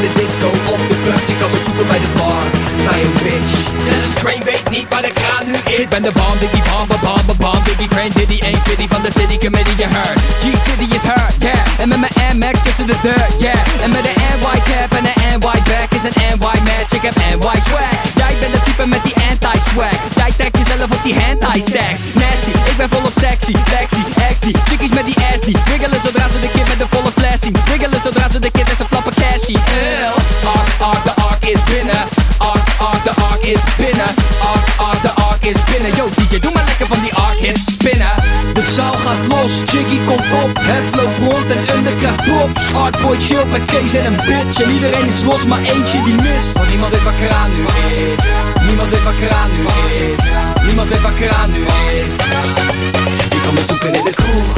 de disco of de pub. Je kan me zoeken bij de bar, bij een bitch. Zelfs Crane weet niet waar de kraan nu is. Ik ben de bam, diggy bam, bam, bam. Diggy Crane, Diddy, 150 van de Diddy Committee, je heard. G-City is her, yeah. En met mijn MX tussen de deur, yeah. En met de NY cap en de NY back is een NY match. Ik heb NY swag. Jij bent de type met die anti-swag. Jij trekt jezelf op die hentai-sex. Nasty, ik ben volop sexy. Lexi, XD, chickies met die ass Wiggelen zodra ze de kid met de volle fles zien. Wiggelen zodra ze de kid en ze flappen cashy. Ark, ark, de ark is binnen. Ark, ark, de ark is binnen. Ark, ark, de ark is binnen. Yo DJ, doe maar lekker van die ark hits spinnen. De zaal gaat los, Jiggy komt op. Het loopt rond en undercut props. Artboy chill met Kees en een bitch. En iedereen is los, maar eentje die mist. Want niemand weet waar kraan nu is. Niemand weet waar kraan nu is. Niemand weet waar kraan nu is. Je kan me zoeken in de kroeg,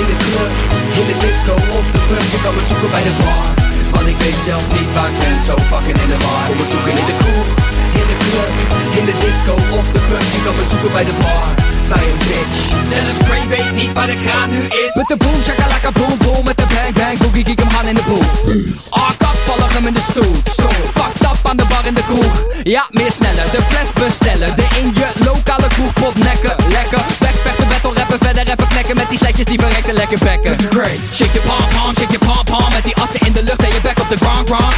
in de club, in de disco of de pub. Je kan me zoeken bij de bar. Want ik weet zelf niet waar ik ben, zo fucking in de war. Kom me zoeken in de kroeg, in de club, in de disco of de pub. Je kan me zoeken bij de bar. Bij een bitch. Zelfs Crane weet niet waar de kraan nu is. Met de boom, shakalaka boom boom. Met de bang bang boogie, kiek hem gaan in de boel. Ah, vallig hem in de stoel. Stoel, fucked up aan de bar in de kroeg. Ja, meer sneller, de fles bestellen. De in je lokale kroeg pop nekken Lekker, die sletjes die verrekte lekker bekken. Great, shake je pom pom, shake je pom pom Met die assen in de lucht en je bek op de ground ground.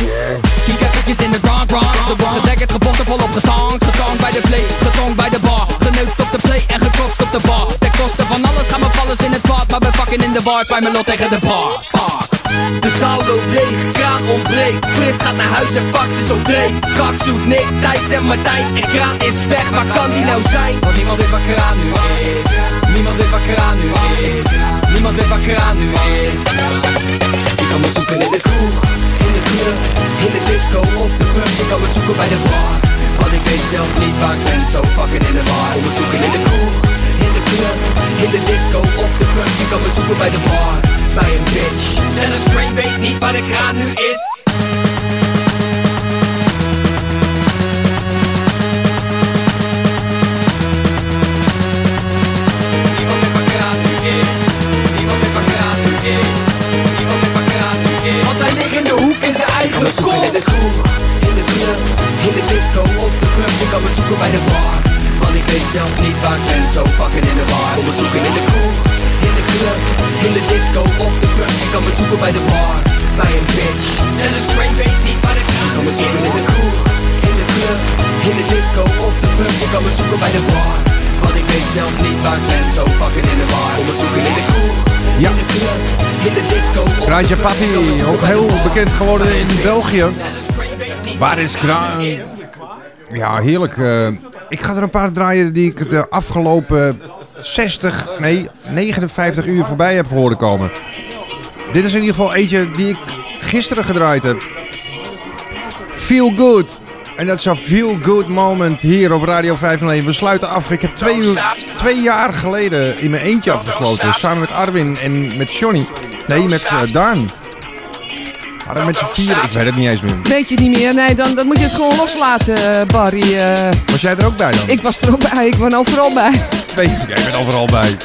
Kiek eventjes in de ground ground. Op de bar gedekkerd, gevochten, volop getongd Getongd bij de play, getongd bij de bar. Geneukt op de play en gekotst op de bar. Ten koste van alles gaan we vallen in het pad Maar we fucking in de mijn lot tegen de bar. Fuck de zaal loopt leeg, kraan ontbreekt. Fris gaat naar huis en fax is op dreef. Kak zoekt Nick, Thijs en Martijn. En kraan is weg, waar kan die nou zijn? Want niemand weet waar kraan nu is. Niemand weet waar kraan nu is. Niemand weet waar kraan nu is. Je kan me zoeken in de kroeg In de club, in de disco of de pub. Je kan me zoeken bij de bar Want ik weet zelf niet waar ik ben, zo fucking in de war. Kom me zoeken in de kroeg in de club, in de disco of de pub. Je kan me zoeken bij de bar, bij een bitch. Zelfs Crane weet niet waar de kraan nu is. Niemand weet waar kraan nu is. Niemand weet waar kraan nu is. Niemand weet waar kraan nu is. Want hij ligt in de hoek in zijn eigen kont in de kroeg, in de club, in de disco of de pub Je kan me zoeken bij de bar. Want ik weet zelf niet waar ik ben, zo fucking in de war. Kom me zoeken in de kroeg, club, in de disco of de pub Je kan me zoeken bij de bar, bij een bitch Zelfs Crane weet niet waar ik ga Kom me zoeken in de kroeg, in de club, in de disco of de pub Je kan me zoeken bij de bar Want ik weet zelf niet waar ik ben, zo fucking in de war Kom me zoeken in de kroeg, Ja. in de club, in de disco of Kraantje Patty, kan ook heel bar. bekend geworden in België. Waar is kraan? Ja, heerlijk. eh. ik ga er een paar draaien die ik de afgelopen 60, nee, 59 uur voorbij heb horen komen. Dit is in ieder geval eentje die ik gisteren gedraaid heb. Feel Good. En dat is een feel good moment hier op Radio 501. We sluiten af. Ik heb twee, uur, twee jaar geleden in mijn eentje afgesloten. Samen met Arwin en met Johnny. Nee, met eh, Daan. We met z'n vieren. Ik weet het niet eens meer. Weet je het niet meer? Nee, dan, dan moet je het gewoon loslaten, eh, Barry. eh. Was jij er ook bij dan? ik was er ook bij, ik ben overal bij. Weet je, jij bent overal bij.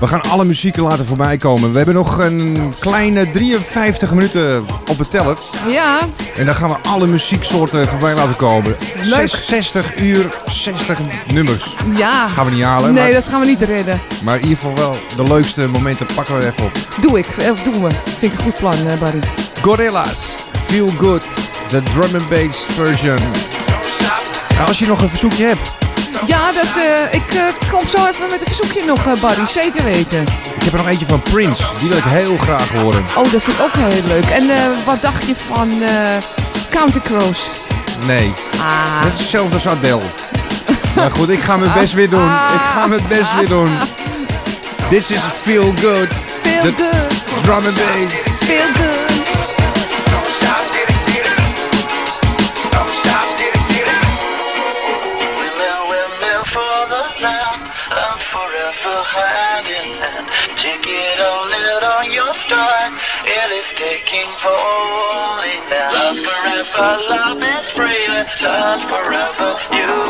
We gaan alle muzieken laten voorbij komen. We hebben nog een kleine 53 minuten op de teller. Ja, En dan gaan we alle muzieksoorten voorbij laten komen. Leuk. Zes- 60 uur, 60 nummers. ja. Gaan we niet halen. Nee, maar, dat gaan we niet redden. maar in ieder geval wel de leukste momenten pakken we even op. Doe ik, of doen we. Vind ik een goed plan, eh, Barry. Gorilla's, Feel Good, de drum and bass version. Nou, als je nog een verzoekje hebt. Ja, dat, eh, ik eh, kom zo even met een verzoekje nog, eh, Barry. Zeker weten. Ik heb er nog eentje van Prince. Die wil ik heel graag horen. Oh, dat vind ik ook heel leuk. En wat dacht je van Counter Crows? Nee. Ah. Dat is hetzelfde als Adele. Maar goed, ik ga mijn best weer doen. Ik ga mijn best weer doen. This is Feel Good. Feel De good. Drum and bass. Feel good. Freely, love forever, you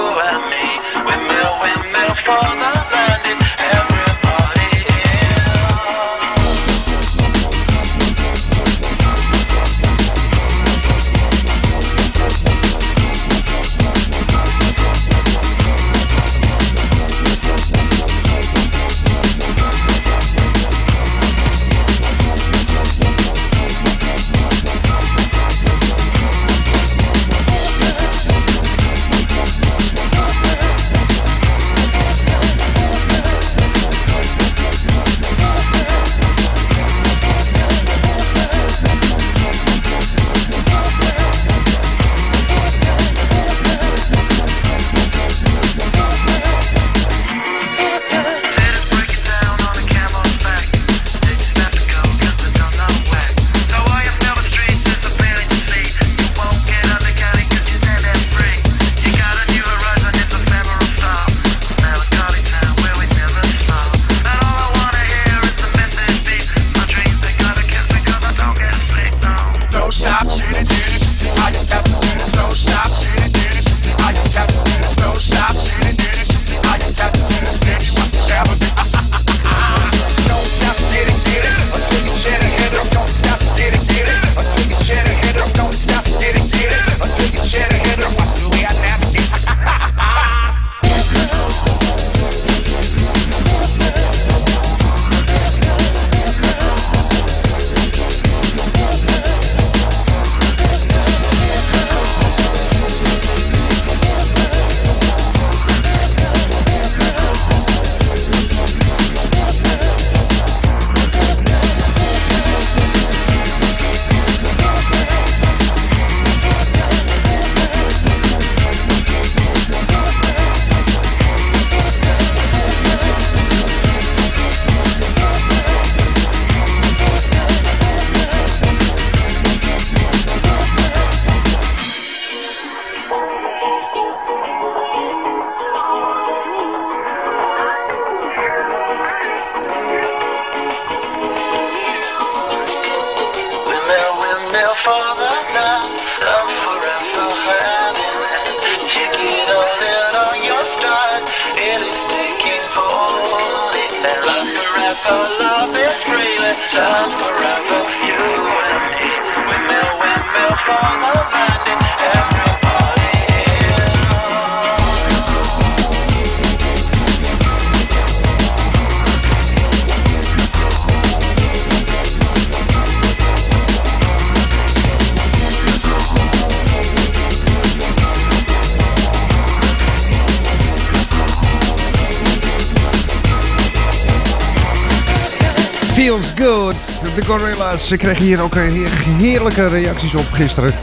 Ik kreeg hier ook eh, heer- heerlijke reacties op gisteren.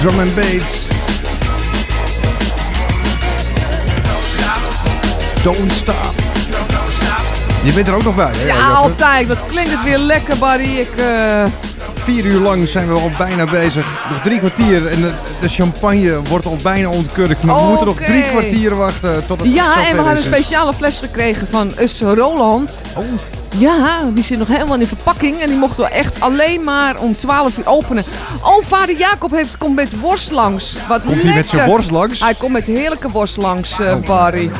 Drum and bass. Don't stop. Je bent er ook nog bij, hè? Ja, Joppe? altijd. Wat klinkt het weer lekker, Barry. Ik, eh, Vier uur lang zijn we al bijna bezig. Nog drie kwartier en de, de champagne wordt al bijna ontkurkt. Maar we moeten nog drie kwartier wachten tot het Ja, en we hadden een speciale fles gekregen van Us Roland. Oh. Ja, die zit nog helemaal in de verpakking. En die mochten we echt alleen maar om 12 uur openen. Oh, vader Jacob heeft, komt met worst langs. Wat Komt hij met zijn worst langs? Hij komt met heerlijke worst langs, eh, Oh. Barry.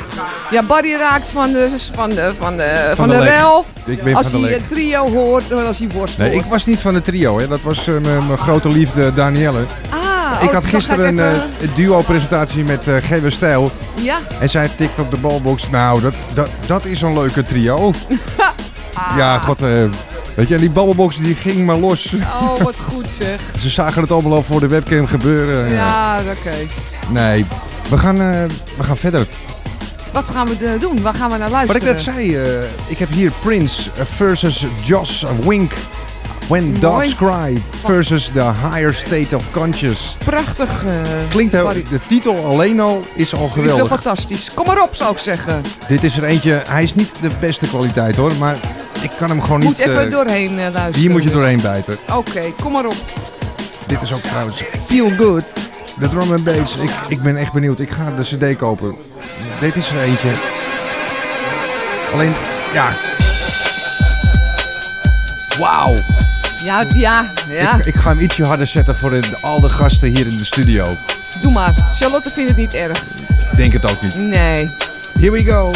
Ja, Barry raakt van de, van de, van de, van de rel. Ik ben als van de hij een trio hoort en als hij worst Nee, hoort. ik was niet van de trio. Hè. Dat was mijn grote liefde Danielle. Ah, ik oh, had gisteren ik een eh, duo-presentatie met GW Stijl. Ja. En zij tikt op de balbox. Nou, dat, dat, dat is een leuke trio. Ah. Ja, god. eh, weet je, en die babbelbox die ging maar los. Oh, wat goed zeg. Ze zagen het allemaal al voor de webcam gebeuren. Ja, oké. Nee, we gaan, eh, we gaan verder. Wat gaan we eh, doen? Waar gaan we naar Wat luisteren? ik net zei, ik heb hier Prince versus Joss Wink. When. Dogs Cry versus The Higher State of Conscious. Prachtig. eh, Klinkt heel, de titel alleen al is al Die is zo geweldig. fantastisch. Kom maar op, zou ik zeggen. Dit is er eentje, hij is niet de beste kwaliteit hoor, maar ik kan hem gewoon Moet niet... even eh, doorheen eh, luisteren. Hier moet je dus. doorheen bijten. Oké, kom maar op. Dit is ook trouwens Feel Good. De drum and bass. Ik, ik ben echt benieuwd. Ik ga de cd kopen. Dit is er eentje. Alleen, ja. Wauw. Ja, ja, ja. Ik, ga hem ietsje harder zetten voor al de gasten hier in de studio. Doe maar. Charlotte vindt het niet erg. Denk het ook niet. Nee. Here we go.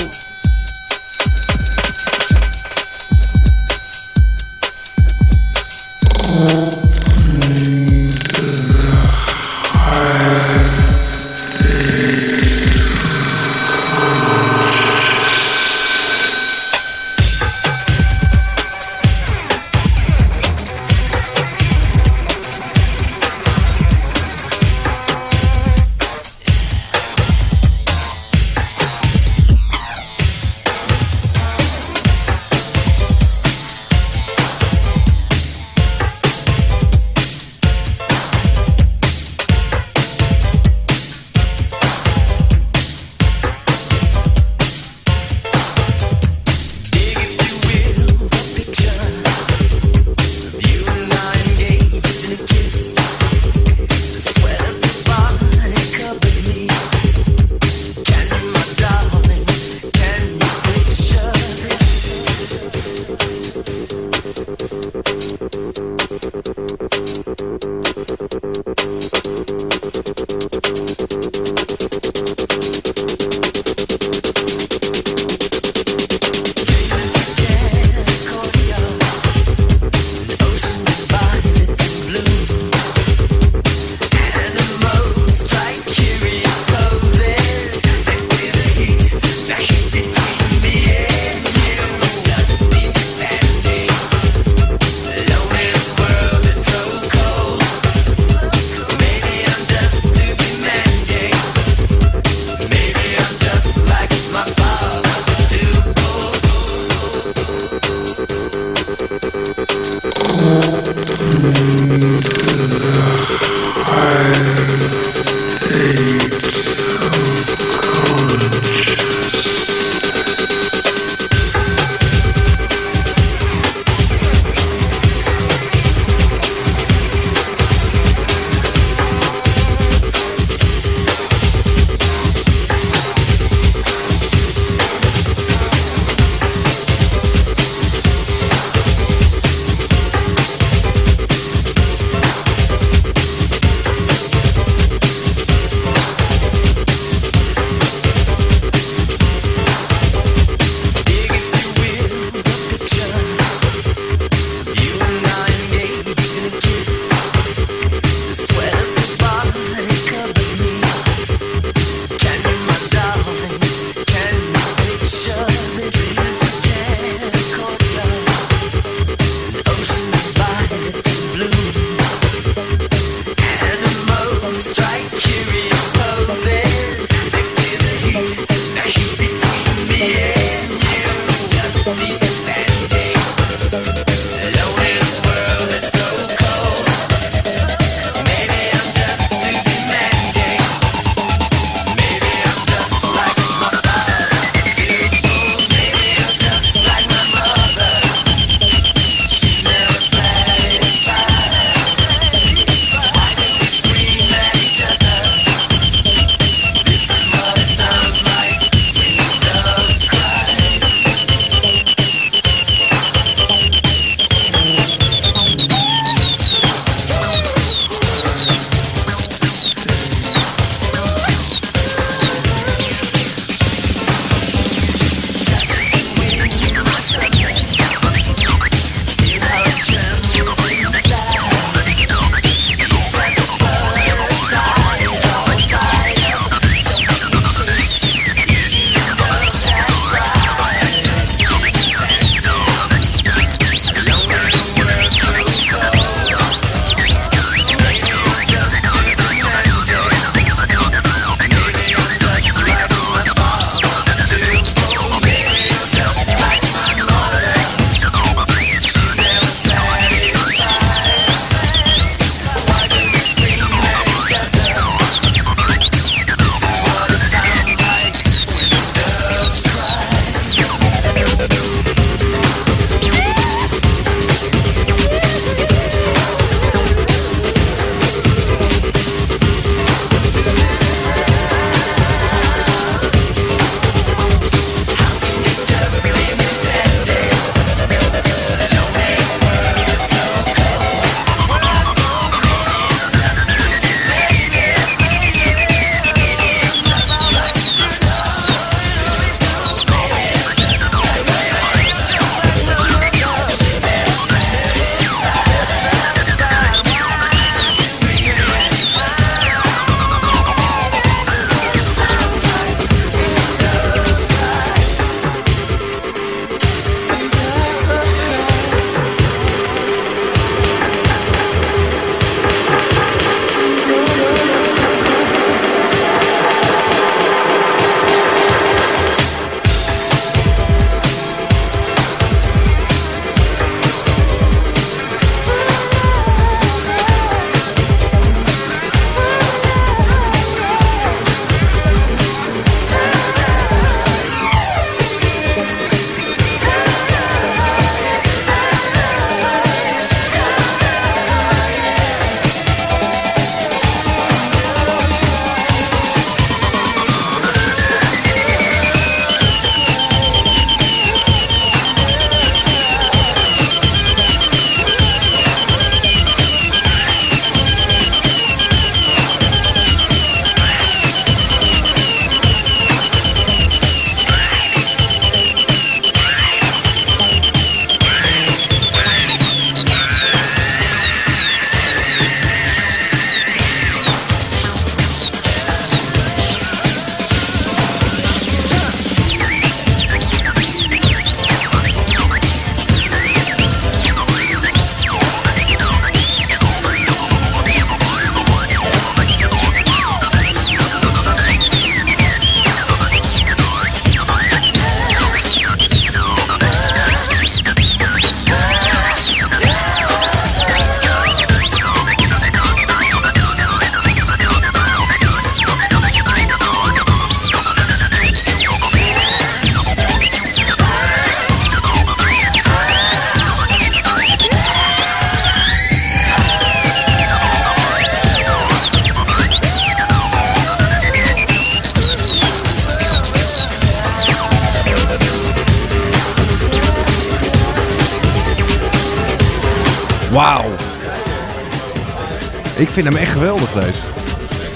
Deze.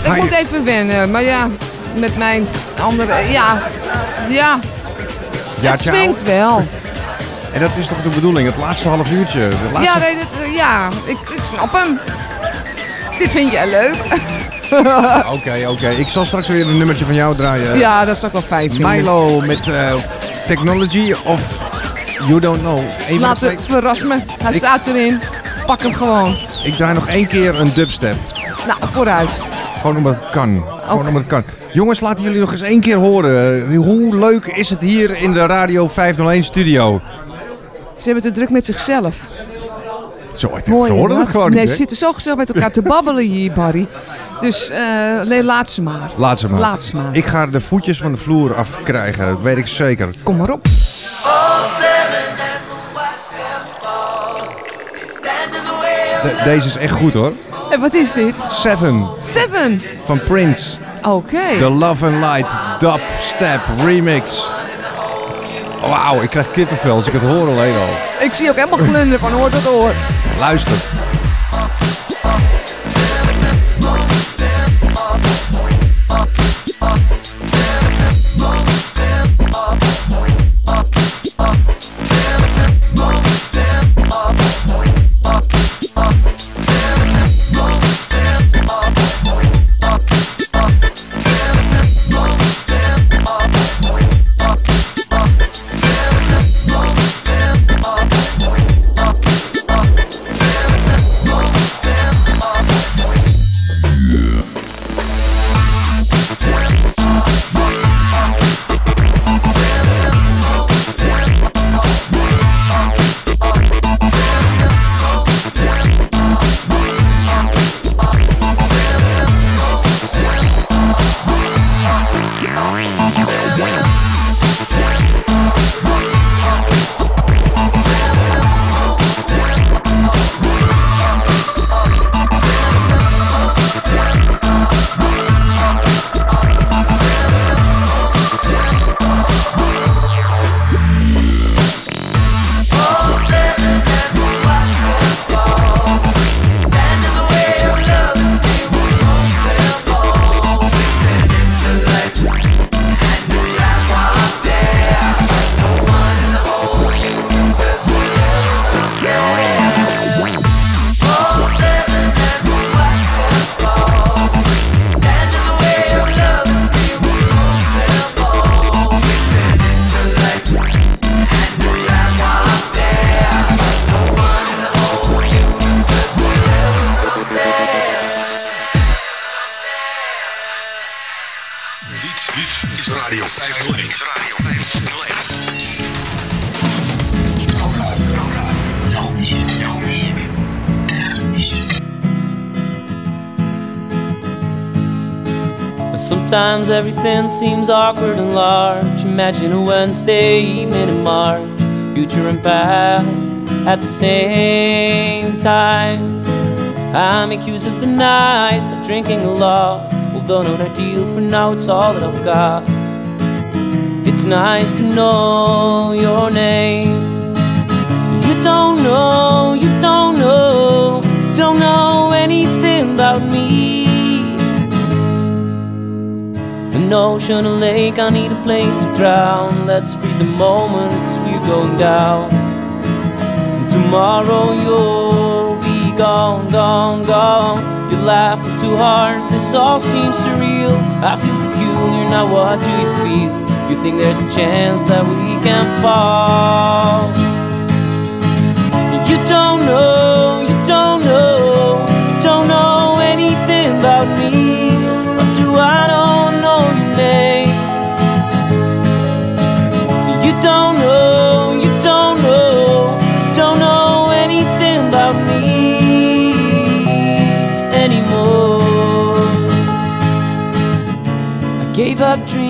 Ik moet even wennen, maar ja, met mijn andere... Ja, ja. Ja, het swingt wel. En dat is toch de bedoeling, het laatste half uurtje. Laatste... Ja, nee, dat- ja ik, ik snap hem. Dit vind jij leuk? Oké, oké. Ik zal straks weer een nummertje van jou draaien. ja, dat is ook wel fijn vinden. Milo met eh, Technology of You Don't Know. Laat het verras me. Hij Ik- staat erin. Pak hem gewoon. Ik draai nog één keer een dubstep. Nou, vooruit. Gewoon omdat het kan. Gewoon omdat het kan. Jongens, laten jullie nog eens één keer horen. Hoe leuk is het hier in de Radio 501 studio? Ze hebben het te druk met zichzelf. Zo, ik Mooi, ze horen hè? het gewoon Nee, niet. ze zitten zo gezellig met elkaar te babbelen hier, Barry. Dus eh, nee, laat ze maar. Laat ze maar. Laat ze maar. Ik ga de voetjes van de vloer afkrijgen. Dat weet ik zeker. Kom maar op. De- deze is echt goed hoor. En wat is dit? Seven Seven. van Prince. Oké. The Love and Light Dubstep Remix. Wauw, ik krijg kippenvel als ik het hoor alleen al. Ik zie ook helemaal glunderen van oor tot oor. Luister. Radio 501. Radio 501. Jouw radio. Jouw muziek. Jouw muziek. Echte muziek. Sometimes everything seems awkward and large. Imagine a Wednesday evening in March, future and past at the same time. I'm accused of the night, stop drinking a lot. Although not ideal for now, it's all that I've got. It's nice to know your name. You don't know, you don't know, don't know anything about me. An ocean, a lake, I need a place to drown. Let's freeze the moment, we're going down. Tomorrow you'll be gone, gone, gone. You're laughing too hard, this all seems surreal. I feel peculiar, now what do you feel? You think there's a chance that we can fall? You don't know, you don't know, you don't know anything about me. Or do I don't know your name? You don't know, you don't know, don't know anything about me anymore. I gave up dreaming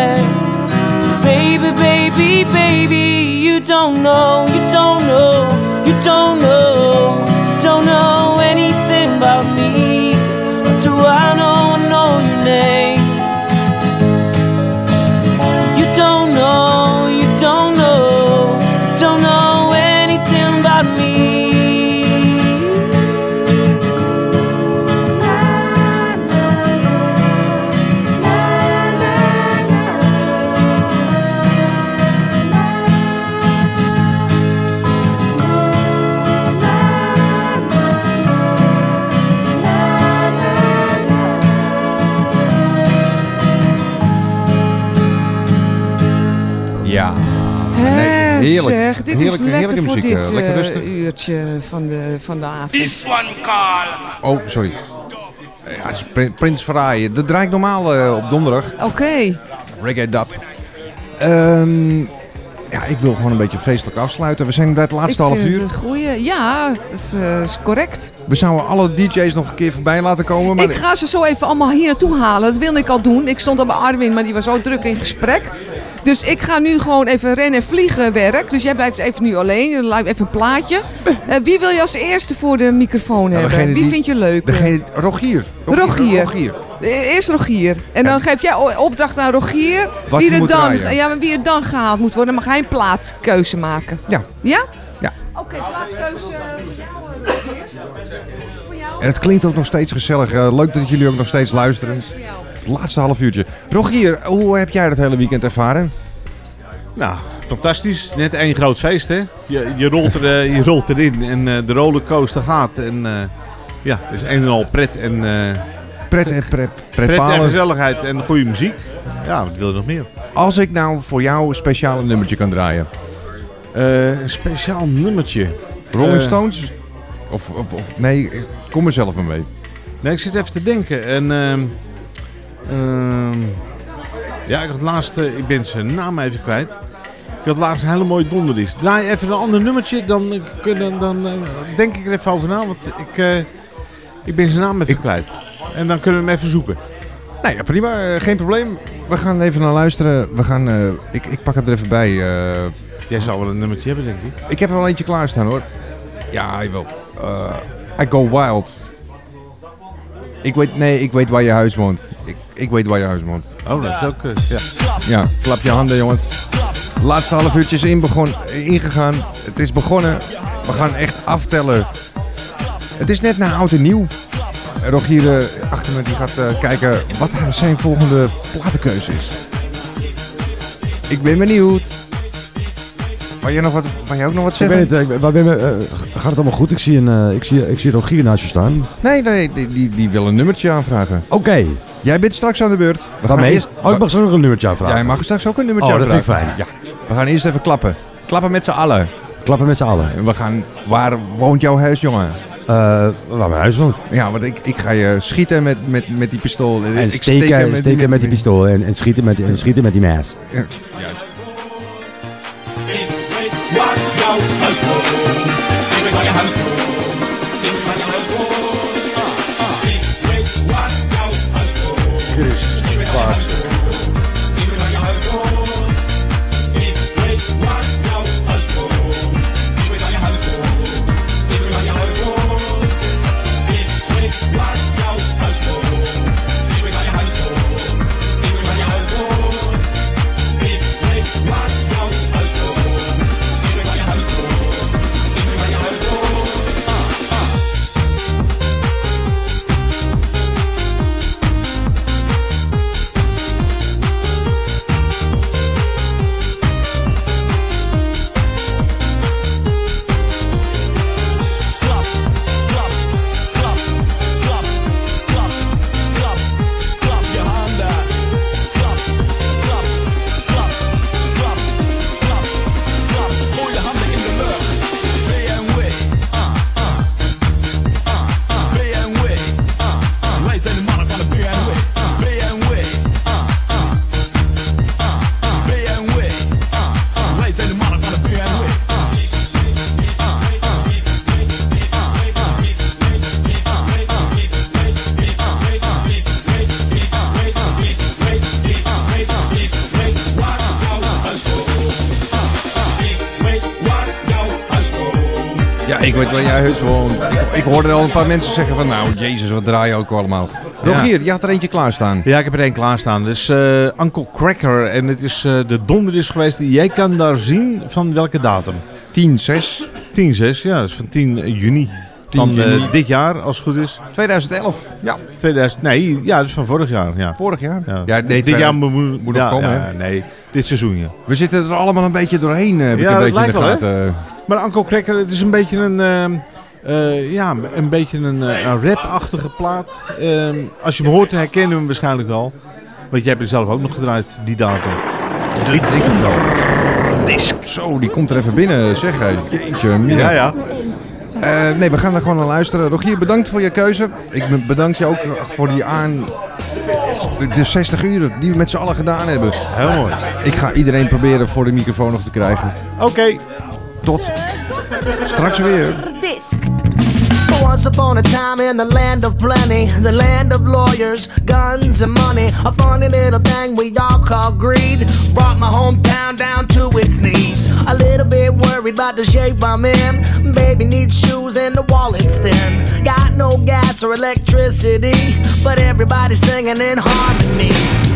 Baby, baby, baby, you don't know, you don't know, you don't know, don't know Heerlijke- is lekker heerlijke voor muziek, dit eh, lekker eh, rustig. uurtje van de, van de avond. This one call. Oh, sorry. Ja, Prins Verraaien. Dat draai ik normaal eh, op donderdag. Oké. Reggae dub. Ehm, ja, ik wil gewoon een beetje feestelijk afsluiten. We zijn bij het laatste ik half uur. Het goeie. Ja, dat eh, is correct. We zouden alle DJ's nog een keer voorbij laten komen. Maar Ik ga ze zo even allemaal hier naartoe halen. Dat wilde ik al doen. Ik stond al bij Arwin, maar die was zo druk in gesprek. Dus ik ga nu gewoon even rennen en vliegen werk. Dus jij blijft even nu alleen. Even een plaatje. Eh, wie wil je als eerste voor de microfoon Nou, hebben? Wie die- vind je leuk? Degene, Rogier. Rogier. Rogier. Eh, Eerst Rogier. En dan geef jij opdracht aan Rogier. Wat wie er dan, draaien. ja, maar wie er dan gehaald moet worden. Dan mag hij een plaatkeuze maken. Ja. Ja? Ja. Oké, plaatkeuze voor jou, eh, Rogier. Voor jou. En het klinkt ook nog steeds gezellig. Leuk dat jullie ook nog steeds luisteren. Laatste half uurtje. Rogier, hoe heb jij dat hele weekend ervaren? Nou, fantastisch. Net één groot feest, hè? Je, je, rolt, er, eh, je rolt erin en eh, de rollercoaster gaat. En eh, ja, het is een en al pret en... Pret en pret, pret en pretpalen. gezelligheid en goede muziek. Ja, wat wil je nog meer? Als ik nou voor jou een speciale nummertje kan draaien. Een speciaal nummertje. Rolling Stones? Of, of, of- nee, kom er zelf maar mee. Nee, ik zit even te denken. En, ehm, ja, ik had laatst, ik ben zijn naam even kwijt. Ik had laatst een hele mooie donderdienst. Draai even een ander nummertje, dan, eh, kunnen, dan eh, denk ik er even over na. Want ik, eh, ik ben zijn naam even kwijt. En dan kunnen we hem even zoeken. Nee, ja, prima. geen probleem. We gaan even naar luisteren. We gaan, ik, ik pak het er even bij. Jij zou wel een nummertje hebben, denk ik. ik heb er wel eentje klaarstaan hoor. Ja, jawel. Eh I Go Wild. Ik weet, nee, ik weet waar je huis woont. Ik, ik weet waar je huis woont. Oh, dat is ook... eh, ja. Ja, klap je handen jongens. Laatste half uurtje is in begon, ingegaan. Het is begonnen. We gaan echt aftellen. Het is net na oud en nieuw. Rogier eh, achter me die gaat eh, kijken wat zijn volgende platenkeuze is. Ik ben benieuwd. Waar jij, nog wat, waar jij ook nog wat Ik zeggen? weet het, ik- waar ben je, eh, gaat het allemaal goed? Ik zie, een, eh, ik zie, ik zie Rogier naast je staan. Nee, nee, die, die, die wil een nummertje aanvragen. Oké. Jij bent straks aan de beurt. We Ga mee? eerst- Oh, ik mag zo nog een nummertje aanvragen. Jij mag straks ook een nummertje Oh, dat vind ik fijn. Ja. We gaan eerst even klappen. Klappen met z'n allen. Klappen met z'n allen. En we gaan... Waar woont jouw huis, jongen? Eh, waar mijn huis woont. Ja, want ik, ik ga je schieten met, met, met die pistool. En ik steken, steken met die pistool en, en, schieten met, en schieten met die mes. Ja, juist. Een paar mensen zeggen van, nou, jezus, wat draai je ook allemaal. Rogier, je had er eentje klaarstaan. Ja, ik heb er één klaarstaan. Dus eh Uncle Cracker. En het is eh, de donderdag geweest. Jij kan daar zien van welke datum? 10, 6. 10, 6, ja. Dat is van 10 juni. 10 van eh, dit jaar, als het goed is. 2011, ja. 2000, nee, ja, dat is van vorig jaar. Ja. Vorig jaar? Ja, Ja, nee, dit jaar 2000 moet, moet, nog ja, komen, ja? Nee, dit seizoen, ja. We zitten er allemaal een beetje doorheen, heb ik Ja, een dat beetje in de lijkt wel, hè? gaten. Maar Uncle Cracker, het is een beetje een, eh, ja, een beetje een, eh, een rap-achtige plaat. Ehm, als je hem hoort, herkennen we hem waarschijnlijk wel. Want jij hebt er zelf ook nog gedraaid, die datum. Wel. Disc. Zo, die komt er even binnen, zeg. Jeetje. Ja, ja. Eh, nee, we gaan er gewoon naar luisteren. Rogier, bedankt voor je keuze. Ik be- bedank je ook voor die aan... de- De 60 uur die we met z'n allen gedaan hebben. Heel mooi. Ik ga iedereen proberen voor de microfoon nog te krijgen. Oké. Tot straks weer. Disc. Once upon a time in the land of plenty, the land of lawyers, guns, and money. A funny little thing we all call greed brought my hometown down to its knees. A little bit worried about the shape I'm in. Baby needs shoes and the wallet's thin. Got no gas or electricity, but everybody's singing in harmony.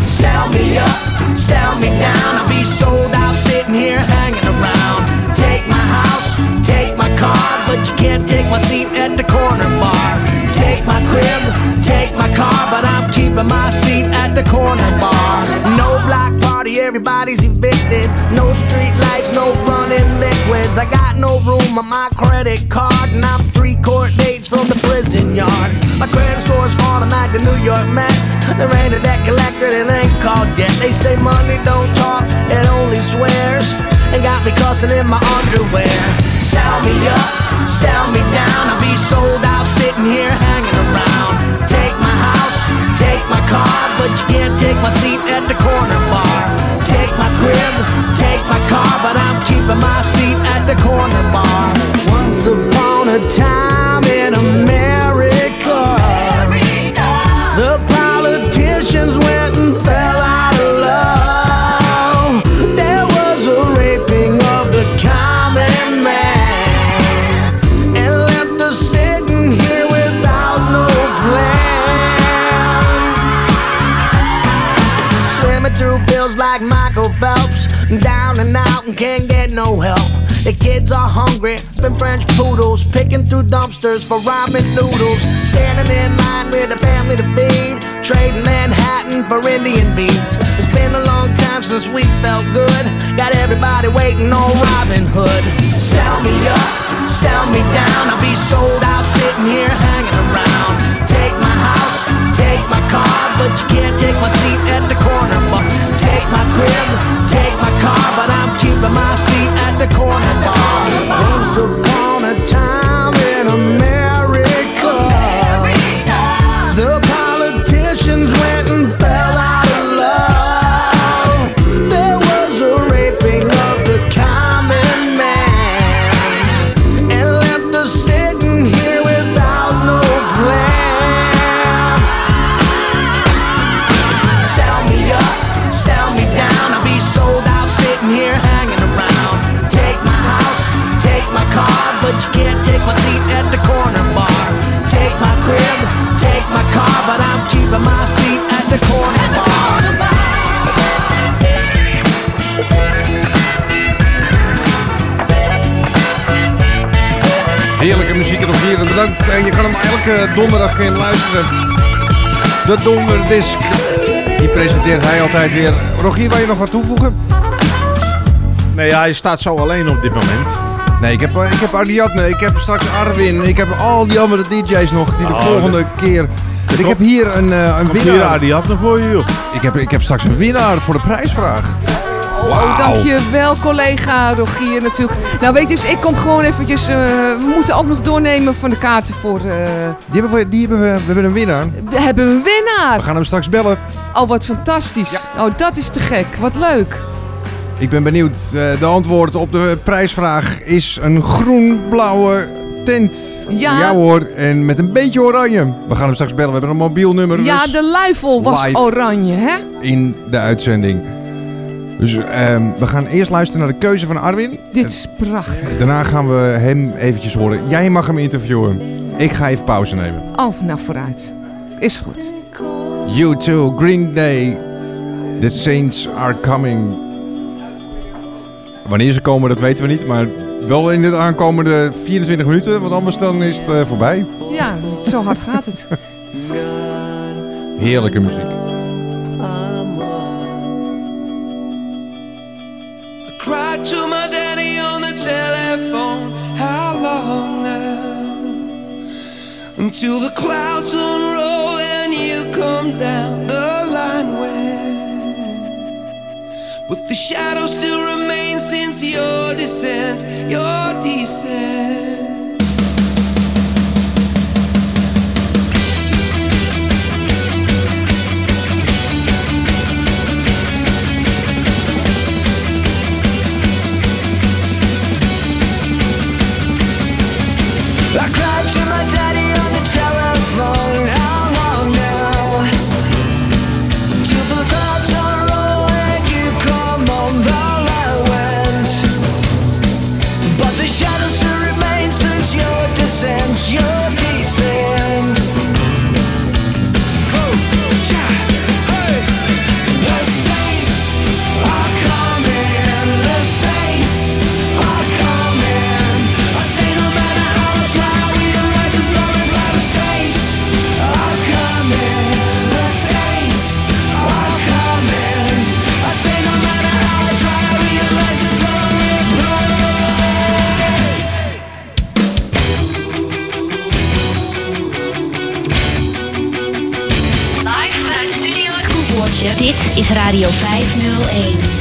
Sell me up, sell me down. I'll be sold out sitting here hanging around. Take my house, take my car, but you can't take my seat at the corner bar. Take my crib, take my car, but I'm keeping my seat at the corner bar. No block party, everybody's evicted. No street lights, no running liquids. I got no room on my credit card, and I'm three court dates from the prison yard. My credit score's falling like the New York Mets. There ain't a debt collector that ain't called yet. They say money don't talk, it only swears. And got me cussing in my underwear. Sell me up, sell me down. I'll be sold out sitting here hanging around. Take my house, take my car, but you can't take my seat at the corner bar. Take my crib, take my car, but I'm keeping my seat at the corner bar. Once upon a time in America, and can't get no help. The kids are hungry, been French poodles, picking through dumpsters for ramen noodles, standing in line with a family to feed, trading Manhattan for Indian beads. It's been a long time since we felt good, got everybody waiting on Robin Hood. Sell me up, sell me down, I'll be sold out sitting here hanging around. Take my house, take my car, but you can't take my seat at the corner bar. Take my crib, take my car, but I'm keeping my seat at the corner bar. Once upon a time in America, Bedankt. En je kan hem elke donderdag kun luisteren. De Donderdisc. Die presenteert hij altijd weer. Rogier, wil je nog wat toevoegen? Nee, ja, hij staat zo alleen op dit moment. Nee, ik heb, eh, ik heb Ariadne, ik heb straks Arwin, ik heb al die andere DJ's nog die de Oh, volgende de- keer. Ik heb hier een, eh een Komt hier winnaar. Ariadne voor je, joh. Ik heb, ik heb straks een winnaar voor de prijsvraag. Oh, dankjewel collega Rogier natuurlijk. Nou weet je, dus ik kom gewoon eventjes... eh, we moeten ook nog doornemen van de kaarten voor... eh, Die hebben we, die hebben we, we hebben een winnaar. we hebben een winnaar. We gaan hem straks bellen. Oh, wat fantastisch. Oh, dat is te gek. Wat leuk. Ik ben benieuwd. Eh, de antwoord op de prijsvraag is een groen-blauwe tent. Ja. hoor, en met een beetje oranje. We gaan hem straks bellen. We hebben een mobiel nummer Ja, dus de luifel was oranje, hè? in de uitzending. Dus ehm, we gaan eerst luisteren naar de keuze van Arwin. Dit is prachtig. Daarna gaan we hem eventjes horen. Jij mag hem interviewen. Ik ga even pauze nemen. Oh, nou vooruit. Is goed. You too, Green Day. The Saints are coming. Wanneer ze komen, dat weten we niet. Maar wel in de aankomende 24 minuten. Want anders dan is het eh, voorbij. Ja, zo hard gaat het. Heerlijke muziek. Until the clouds unroll and you come down the line when. But the shadow still remains since your descent, your descent. I cried to my daddy Radio 501.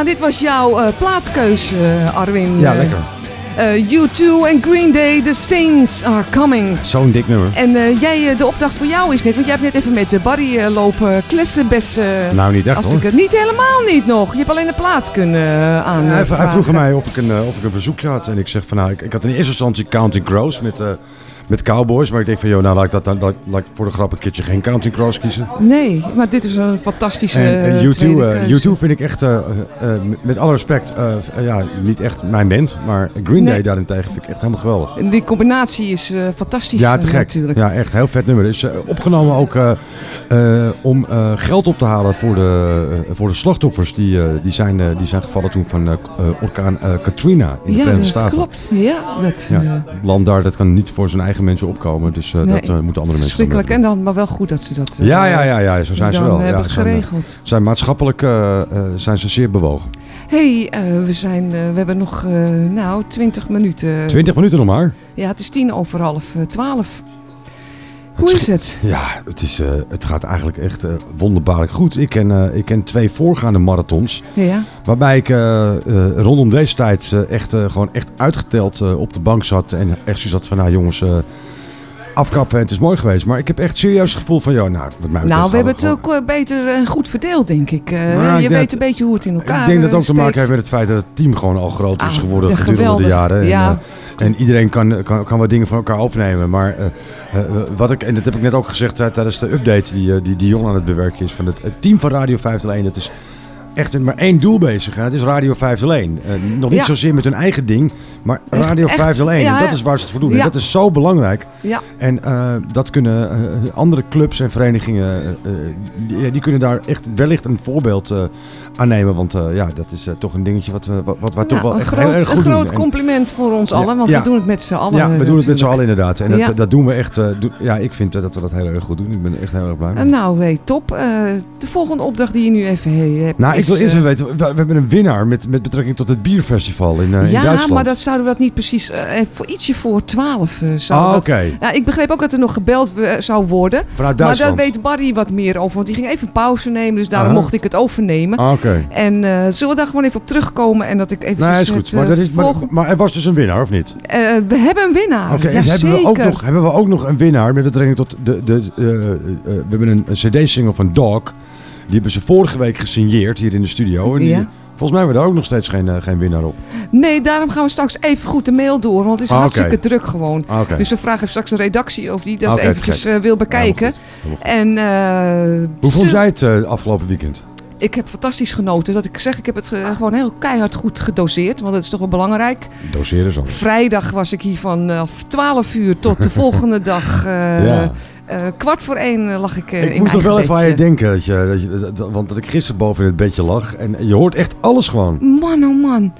Ja, dit was jouw plaatkeuze, eh, Arwin. Ja, lekker. eh, U2 en Green Day, The Saints are coming. Zo'n dik nummer. En eh, jij, eh, de opdracht voor jou is net, want jij hebt net even met de Barry eh, lopen eh, Nou, niet echt, als hoor. ik het niet helemaal niet nog. Je hebt alleen de plaat kunnen aan. hij, hij vroeg aan mij of ik, een, of ik een verzoekje had. En ik zeg van nou, ik, ik had in eerste instantie Counting Crows met, met Cowboys. Maar ik denk van joh, nou laat ik, dat, dan laat, laat ik voor de grap een keertje geen Counting Crows kiezen. Nee, maar dit is een fantastische En, en eh, U2, tweede eh, keuze. U2 vind ik echt, eh, met alle respect, ja, niet echt mijn band. Maar Green Nee. Day daarentegen vind ik echt helemaal geweldig. En die combinatie is fantastisch Ja, te gek. natuurlijk. Ja, echt heel vet nummer. Is opgenomen ook om geld op te halen voor de, voor de slachtoffers. Die, die, zijn, die zijn gevallen toen van orkaan Katrina in de ja, Verenigde dat Staten. klopt. Ja, dat, Ja, eh, het land daar dat kan niet voor zijn eigen mensen opkomen. Dus eh, nee, dat eh, moeten andere mensen weer En dan, maar wel goed dat ze dat eh, Ja, ja, ja, ja, zo zijn ze wel. hebben ja, ze zijn, geregeld. zijn maatschappelijk zijn ze zeer bewogen. hey, we, zijn, we hebben nog nou 20 minuten. 20 minuten nog maar. Ja, het is tien over half twaalf. Hoe is het? Ja, het, is, eh, het gaat eigenlijk echt eh, wonderbaarlijk goed. Ik ken, eh, ik ken twee voorgaande marathons. Ja. Waarbij ik rondom deze tijd echt, gewoon echt uitgeteld op de bank zat. En echt zo zat van, nou jongens, afkappen en het is mooi geweest. Maar ik heb echt serieus het gevoel van, joh, nou, wat mij betreft Nou, we hebben het ook eh, beter eh, goed verdeeld, denk ik. Eh, Nou, je weet een beetje hoe het in elkaar Ik denk dat het ook te maken heeft met het feit dat het team gewoon al groot is Ah, geworden de gedurende de jaren. En, en iedereen kan, kan, kan wat dingen van elkaar overnemen. Maar wat ik, en dat heb ik net ook gezegd tijdens de update die, die Dion aan het bewerken is van het, het team van Radio 501. Dat is echt met maar één doel bezig. En dat is Radio 501. Eh, nog niet Ja. zozeer met hun eigen ding, maar Radio echt. 501. Ja, en dat is waar ze het voor doen. Ja. dat is zo belangrijk. Ja. En eh, dat kunnen eh, andere clubs en verenigingen, die, die kunnen daar echt wellicht een voorbeeld aan nemen. Want ja, dat is toch een dingetje wat we, wat, wat toch wel een echt groot, heel erg goed een doen. groot En- compliment voor ons allen, want we doen het met z'n allen. Ja, we doen het met z'n allen inderdaad. En dat, dat doen we echt. ja, ik vind dat we dat heel erg goed doen. Ik ben echt heel erg blij. mee. Nou, hey, top. De volgende opdracht die je nu even he- hebt. Nou, ik wil eerst eh, even weten, we, we hebben een winnaar met, met betrekking tot het bierfestival in, eh, in ja, Duitsland. maar dat zouden we dat niet precies. eh, voor ietsje voor 12 eh, zou Ah, oké. Ja, ik begreep ook dat er nog gebeld zou worden. Vanuit Maar Duitsland? daar weet Barry wat meer over. Want die ging even pauze nemen. Dus daarom Aha. mocht ik het overnemen. Ah, oké. En zullen we daar gewoon even op terugkomen? En dat ik even. Nee, is goed. Maar, dat is, maar, maar er was dus een winnaar, of niet? We hebben een winnaar. Oké, en hebben, we ook nog, hebben we ook nog een winnaar met betrekking tot de... de we hebben een, een cd-single van Dog. Die hebben ze vorige week gesigneerd hier in de studio. En die-. Volgens mij hebben we daar ook nog steeds geen, eh, geen winnaar op. Nee, daarom gaan we straks even goed de mail door. Want het is Ah, hartstikke druk gewoon. Ah, oké. Dus we vragen even straks de redactie of die dat Ah, oké, eventjes eh, wil bekijken. En eh, Hoe vond jij het afgelopen weekend? Ik heb fantastisch genoten. Dat ik zeg, ik heb het gewoon heel keihard goed gedoseerd. Want dat is toch wel belangrijk. Doseren zo. Vrijdag was ik hier van eh, 12 uur tot de volgende dag. Ja. Eh, kwart voor één eh, lag ik eh, in ik moet toch wel even aan je denken. Dat je, dat je, dat- want dat ik gisteren boven in het bedje lag. En je hoort echt alles gewoon. Man, oh man.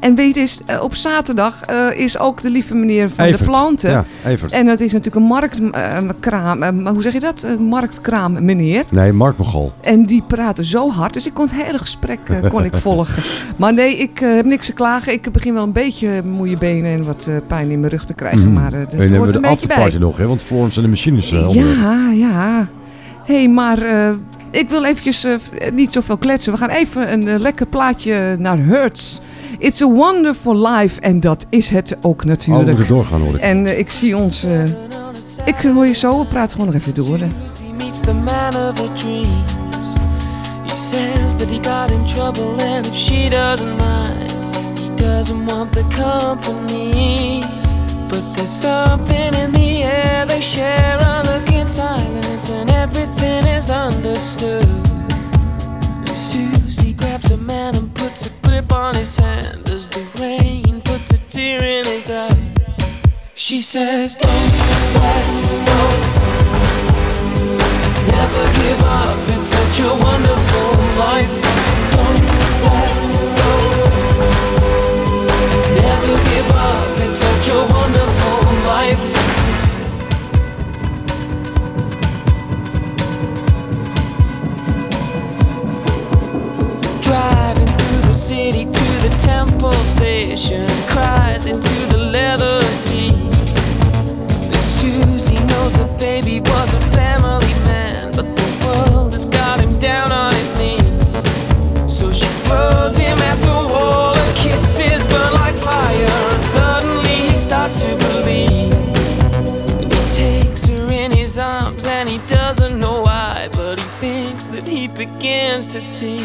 En weet je, eens, eh, op zaterdag eh, is ook de lieve meneer van Evert. de planten. Ja, Evert. En dat is natuurlijk een marktkraam. eh, hoe zeg je dat? Een marktkraam meneer. Nee, Mark Mogol. En die praten zo hard, dus ik kon het hele gesprek kon ik volgen. Maar nee, ik heb niks te klagen. Ik begin wel een beetje moeie benen en wat pijn in mijn rug te krijgen. Mhm. Maar dat en hoort we een de beetje bij. nog, hè? Want Florence en de machines uh, onderweg. Ja, ja. Hé, hey, maar ik wil eventjes niet zoveel kletsen. We gaan even een lekker plaatje naar Hertz. It's a wonderful life. En dat is het ook Oh, natuurlijk. we moeten doorgaan hoor ik. En eh, ik zie ons... eh, ik hoor je zo, we praten gewoon nog even door. hè. He says that he got in trouble, and if she doesn't mind, he doesn't want the company. But there's something in the air they share, a look in silence, and everything is understood. Puts on his hand as the rain puts a tear in his eye. She says, Don't let go. Never give up, it's such a wonderful life. Don't let go. Never give up, it's such a wonderful life. The city to the temple station, cries into the leather seat. And Susie knows her baby was a family man, but the world has got him down on his knees. So she throws him at the wall and kisses burn like fire. And suddenly he starts to believe. And he takes her in his arms and he doesn't know why, but he thinks that he begins to see.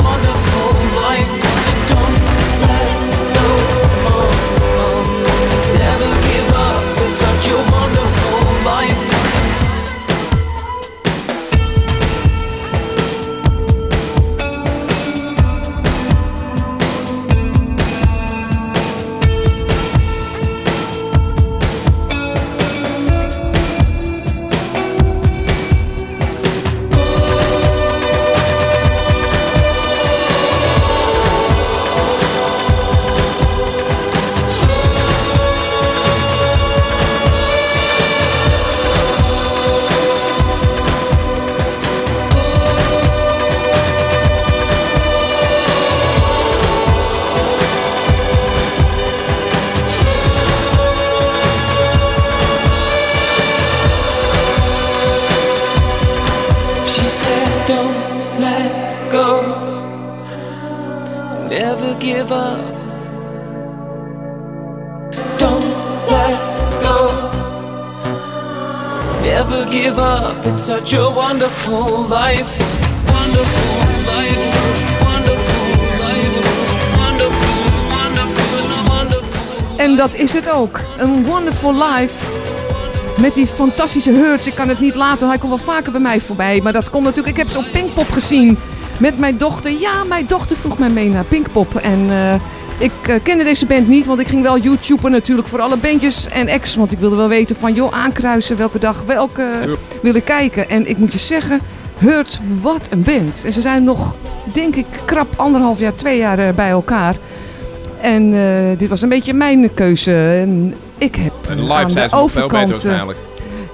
a wonderful life. Wonderful life. En dat is het ook. Een wonderful life. Met die fantastische hurts. Ik kan het niet laten. Hij komt wel vaker bij mij voorbij. Maar dat komt natuurlijk... Ik heb ze op Pinkpop gezien. Met mijn dochter. Ja, mijn dochter vroeg mij mee naar Pinkpop. En eh, ik eh, kende deze band niet. Want ik ging wel YouTuben natuurlijk voor alle bandjes en ex. Want ik wilde wel weten van... joh, aankruisen welke dag welke wil ik kijken. En ik moet je zeggen... Hurts, wat een band. En ze zijn nog, denk ik, krap anderhalf jaar, twee jaar eh, bij elkaar. En eh, dit was een beetje mijn keuze. En ik heb En aan live de zijn nog veel overkant...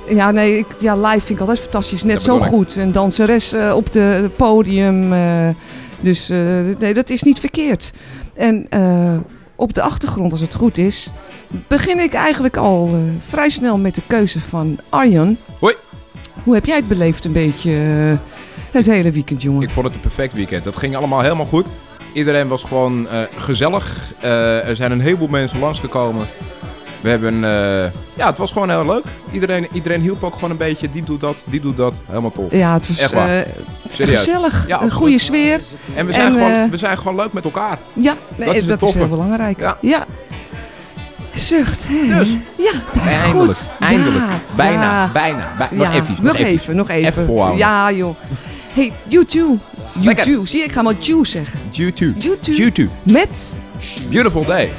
ja, nee, ik, ja, live vind ik altijd fantastisch. Net Dat zo goed. Een danseres op de het podium. dus nee, dat is niet verkeerd. En eh, op de achtergrond, als het goed is, begin ik eigenlijk al eh, vrij snel met de keuze van Arjan. Hoi. Hoe heb jij het beleefd een beetje eh, het hele weekend, jongen? Ik vond het een perfect weekend. Dat ging allemaal helemaal goed. Iedereen was gewoon gezellig. Er zijn een heleboel mensen langsgekomen. We hebben, eh, ja, het was gewoon heel leuk. Iedereen, iedereen hielp ook gewoon een beetje. Die doet dat, die doet dat. Helemaal tof. Ja, het was Echt waar. eh, gezellig, Ja, een goede sfeer. En we zijn, gewoon, eh, we zijn gewoon leuk met elkaar. Ja, nee, Dat dat, is is, het toffe. heel belangrijk. Ja. Ja. Zucht, hè? Dus. Ja, Eindelijk. goed. Eindelijk. Ja, Bijna, ja. bijna. Bij- nog Ja, even, Nog, nog even, even. nog even. Even volhouden. Ja, joh. Hey, YouTube. Lekker. YouTube. Zie je, ik ga maar Jew zeggen. YouTube. YouTube. YouTube. Met, Beautiful day.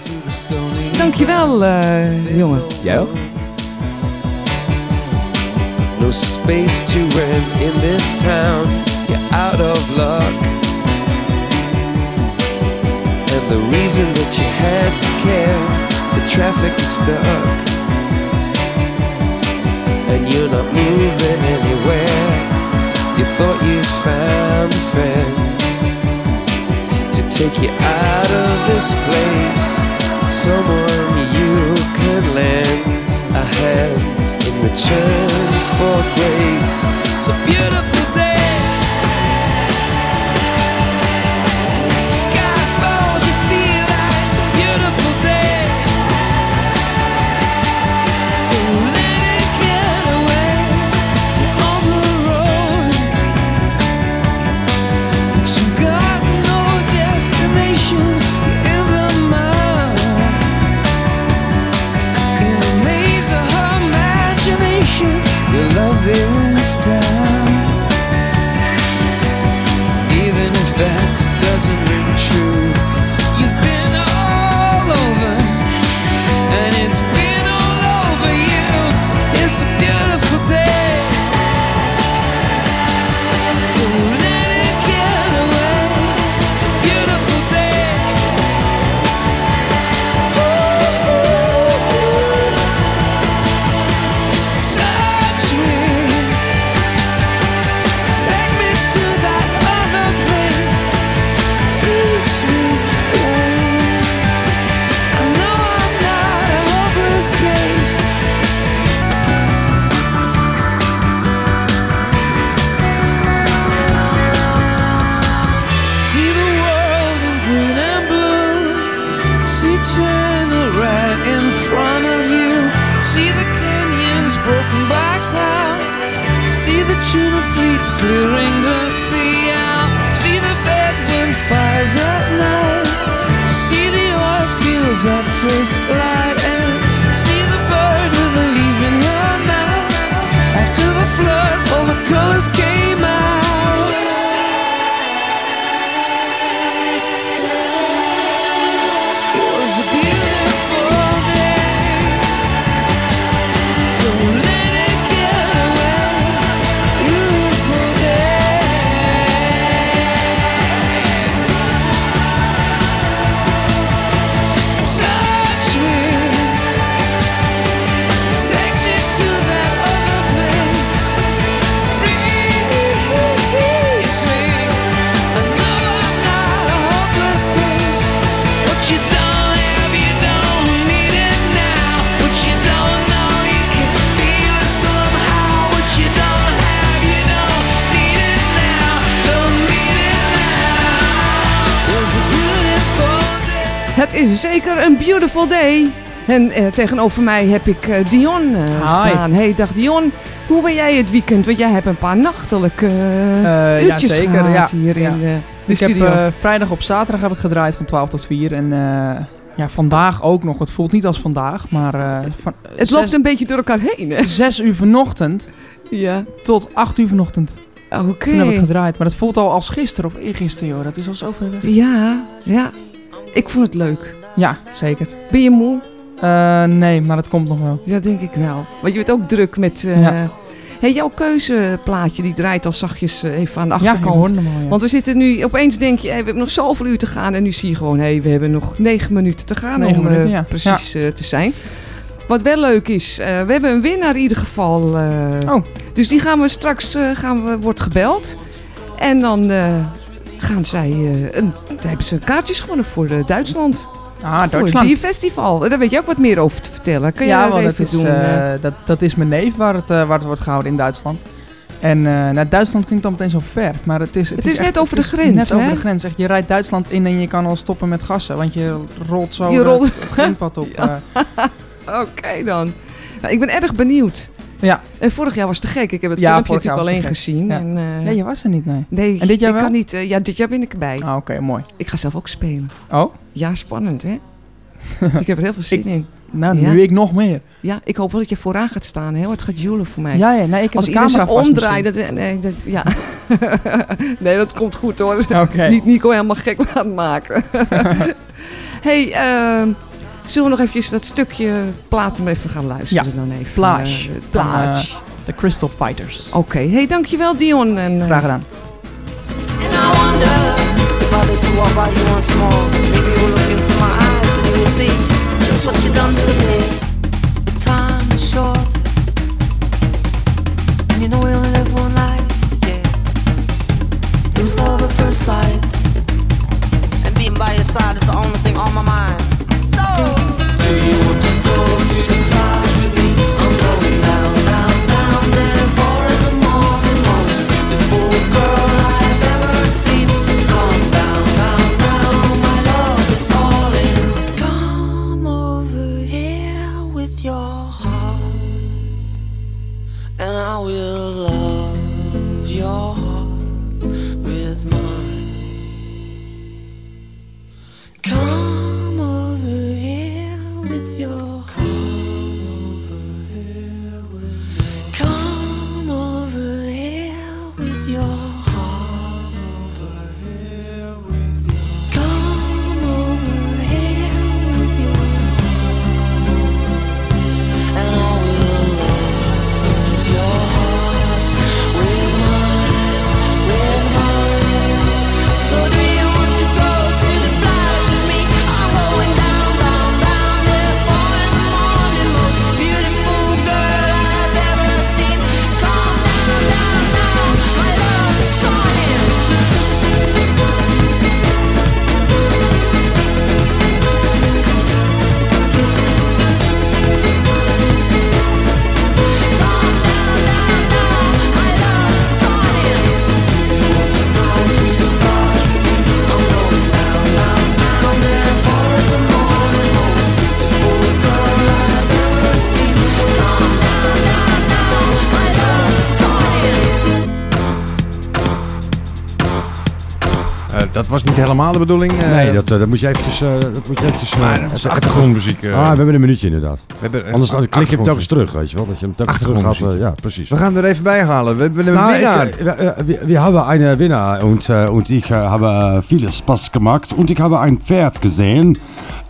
dankjewel, eh jongen. Jij ook? No space to rent in this town. You're out of luck. And the reason that you had to care, the traffic is stuck. And you're not moving anywhere. You thought you found a friend to take you out of this place. Someone you could lend a hand in return for grace. It's a beautiful day. Even fires at night. See the oil fields at first light. And see the bird with a leaf in her mouth. After the flood, all the colors Het is zeker een beautiful day. En eh, tegenover mij heb ik eh, Dion eh, staan. Hey, dag Dion. Hoe ben jij het weekend? Want jij hebt een paar nachtelijke Eh, ja, zeker. gehad Ja, hier ja. in de ik heb vrijdag op zaterdag heb ik gedraaid van 12 tot 4. En ja, vandaag ook nog. Het voelt niet als vandaag, maar... van, het loopt een beetje door elkaar heen, hè? 6 uur vanochtend ja. tot 8 uur vanochtend. Oké. Toen heb ik gedraaid. Maar dat voelt al als gisteren of eergisteren, joh. Dat is al zo ver weg. Ja, ja. Ik vond het leuk. Ja, zeker. Ben je moe? Eh, nee, maar dat komt nog wel. Ja, denk ik wel. Want je bent ook druk met... eh, Ja. Hey, jouw keuzeplaatje die draait al zachtjes eh, even aan de achterkant. ja. Want we zitten nu, opeens denk je, hey, we hebben nog zoveel uur te gaan. En nu zie je gewoon, hé, we hebben nog negen minuten te gaan Negen om minuten, ja. precies te zijn. Wat wel leuk is, we hebben een winnaar in ieder geval. eh, Oh. Dus die gaan we straks, gaan we, wordt gebeld. En dan gaan zij, eh, een, dan hebben ze kaartjes gewonnen voor eh, Duitsland. Ah, Voor het Duitsland. bierfestival. Daar weet je ook wat meer over te vertellen. Kan je ja, dat even is, doen? eh, dat, dat is mijn neef waar het, waar het wordt gehouden in Duitsland. En naar Duitsland klinkt dan meteen zo ver. Maar het is, Het is net echt- over het de grens, Net over de grens. Echt, je rijdt Duitsland in en je kan al stoppen met gassen. Want je rolt zo Je het- rolt- het, grindpad op. Ja. Oké dan. Nou, ik ben erg benieuwd. Ja. En vorig jaar was het te gek. Ik heb het Ja, filmpje natuurlijk het alleen gezien. Ja. En, eh, Nee, je was er niet, nee. Nee, En dit jaar ik wel? kan niet. eh, ja, dit jaar ben ik erbij. Ah, oké, mooi. Ik ga zelf ook spelen. Oh? Ja, spannend hè? ik heb er heel veel zin Ik- in. Nou, Ja. nu ik nog meer. Ja, ik hoop wel dat je vooraan gaat staan. Heel hard gaat joelen voor mij. Ja, ja, nee, ik heb Als de camera omdraait. Dat, nee, dat, ja. nee, dat komt goed hoor. Oké. Niet Nico helemaal gek laten maken. hey, ehm, zullen we nog eventjes dat stukje platen even gaan luisteren Ja, dan even? Plage. Van, Plage. De Crystal Fighters. Oké, hey, dankjewel Dion. En, eh, Graag gedaan. If I did to walk by you once more, maybe you'll look into my eyes and you will see just what you done to me. Time is short, and you know we only live one life. Yeah, it was love at first sight, and being by your side is the only thing on my mind. Do you want to go to the plage dat was niet helemaal de bedoeling. eh. nee, dat, eh, dat moet je eventjes... eh, dat moet je eventjes Maar dat is achtergrondmuziek, ah, we hebben een minuutje inderdaad. We hebben een Anders dan klik je hem telkens terug, weet je wel. Dat je hem telkens terug eh, ja, precies. We gaan er even bij halen. We hebben een Nou, winnaar. einen Winner und, äh, und ich äh, habe äh, viel Spaß gemacht und ich habe ein Pferd gesehen.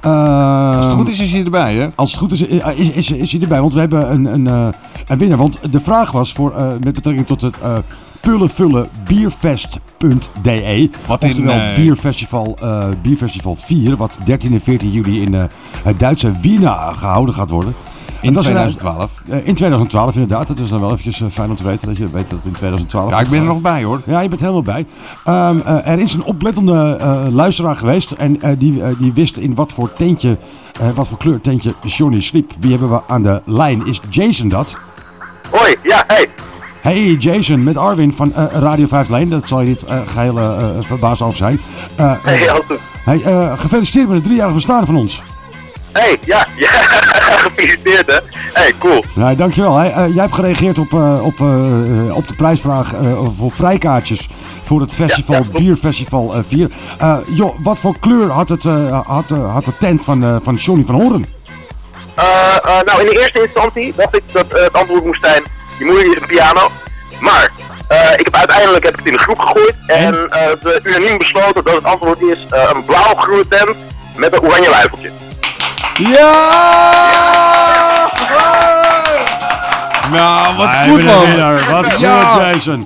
Als het goed is, is hij erbij, hè? Als het goed is, is, is, is hij erbij. Want we hebben een, een, eh, een winnaar. Want de vraag was voor, eh, met betrekking tot het uh, pullenvullenbierfest.de. Wat in, Oftewel eh, Bierfestival, eh, Bierfestival 4. Wat 13 en 14 juli in eh, het Duitse Wiener gehouden gaat worden. In Het was een- 2012. eh, in 2012 inderdaad. Dat is dan wel eventjes fijn om te weten. Dat je weet dat het in 2012 Ja, ik ben er nog bij, hoor. Ja, je bent helemaal bij. Ehm, eh, er is een oplettende eh, luisteraar geweest. En eh, die, die wist in wat voor tentje, eh, wat voor kleur tentje Johnny sliep. Wie hebben we aan de lijn? Is Jason dat? Hoi, ja, hey. Hey Jason, met Arwin van eh, Radio 5 Lijn. Dat zal je niet eh geheel eh, eh, verbaasd over zijn. Hey, gefeliciteerd met het driejarig bestaan van ons. Hey, ja, ja. Gefeliciteerd, hè. Hey, cool. Nee, dankjewel. Hey, jij hebt gereageerd op, op, op de prijsvraag voor vrijkaartjes voor het festival, Bierfestival eh 4. Eh, joh, wat voor kleur had, het, had, had de tent van, van Johnny van Horen? Nou, in de eerste instantie dacht ik dat het antwoord moest zijn, je moeder is een piano. Maar, eh, ik heb uiteindelijk heb ik het in de groep gegooid en eh, we unaniem besloten dat het antwoord is eh, een blauw-groene tent met een oranje luifeltje. Ja! Nou, wat goed man. winnaar. Wat goed, Ja. Jason.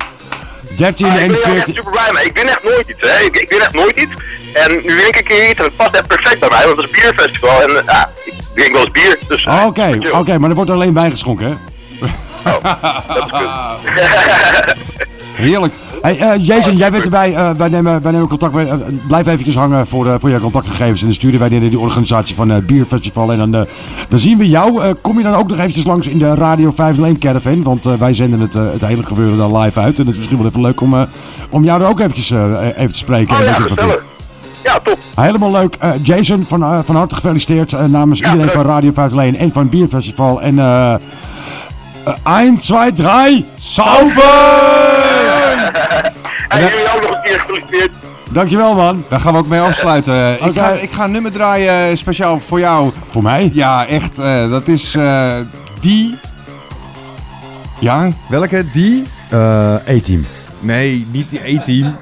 13 Ah, ik en ben er echt 14. super blij mee. Ik win echt nooit iets, hè. Ik, ik win echt nooit iets. En nu win ik een keer iets en het past echt perfect bij mij, want het is een bierfestival. En ja, ik drink wel eens bier, dus... Oké, oké, maar er wordt alleen bijgeschonken, hè? Heerlijk. Hey, eh, Jason, jij bent erbij. Eh, wij, nemen, wij nemen contact met. eh, blijf eventjes hangen voor, voor jouw contactgegevens. En dan sturen wij die, die organisatie van het Bierfestival. En dan, dan zien we jou. Kom je dan ook nog eventjes langs in de Radio 501 Caravan? Want wij zenden het, het hele gebeuren dan live uit. En het is misschien wel even leuk om, om jou er ook eventjes even te spreken. ervan vindt. Ja, top. Helemaal leuk. Jason, van, van harte gefeliciteerd namens iedereen van Radio 501 en van het Bierfestival. En 1, 2, 3, saufen! En jullie ook nog een keer gefeliciteerd. Dankjewel man. Daar gaan we ook mee afsluiten. Ik, Oké. ga, ik ga een nummer draaien eh, speciaal voor jou. Voor mij? Ja, echt. eh, dat is eh, die... Ja, welke? Die? Eh E-team. Nee, niet die E-team.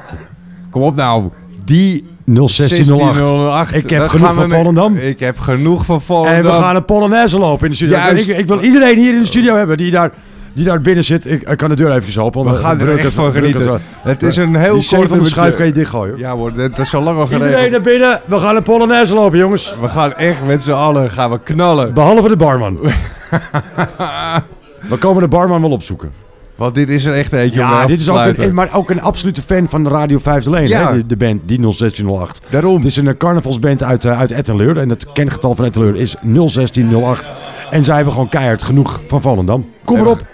Kom op nou. Die 01608. Ik heb genoeg van Volendam. Ik heb genoeg van Volendam. En we gaan een Polonaise lopen in de studio. Juist. Ik, ik wil iedereen hier in de studio hebben die daar, die daar binnen zit. Ik, ik kan de deur even open. We want, gaan eh, er echt het- van genieten. Het is een heel Die van de schuif kan je dichtgooien. Ja hoor, dat, is al lang al Iedereen geregeld. naar binnen. We gaan een Polonaise lopen, jongens. We gaan echt met z'n allen gaan we knallen. Behalve de barman. we komen de barman wel opzoeken. Want dit is er echt eentje Ja, dit is ook een, maar ook een absolute fan van Radio 501. Ja. Hè? De, de band, die 01608. Daarom. Het is een eh, carnavalsband uit, eh, uit Ettenleur. En het kengetal van Ettenleur is 01608. En zij hebben gewoon keihard genoeg van Volendam. Kom erop.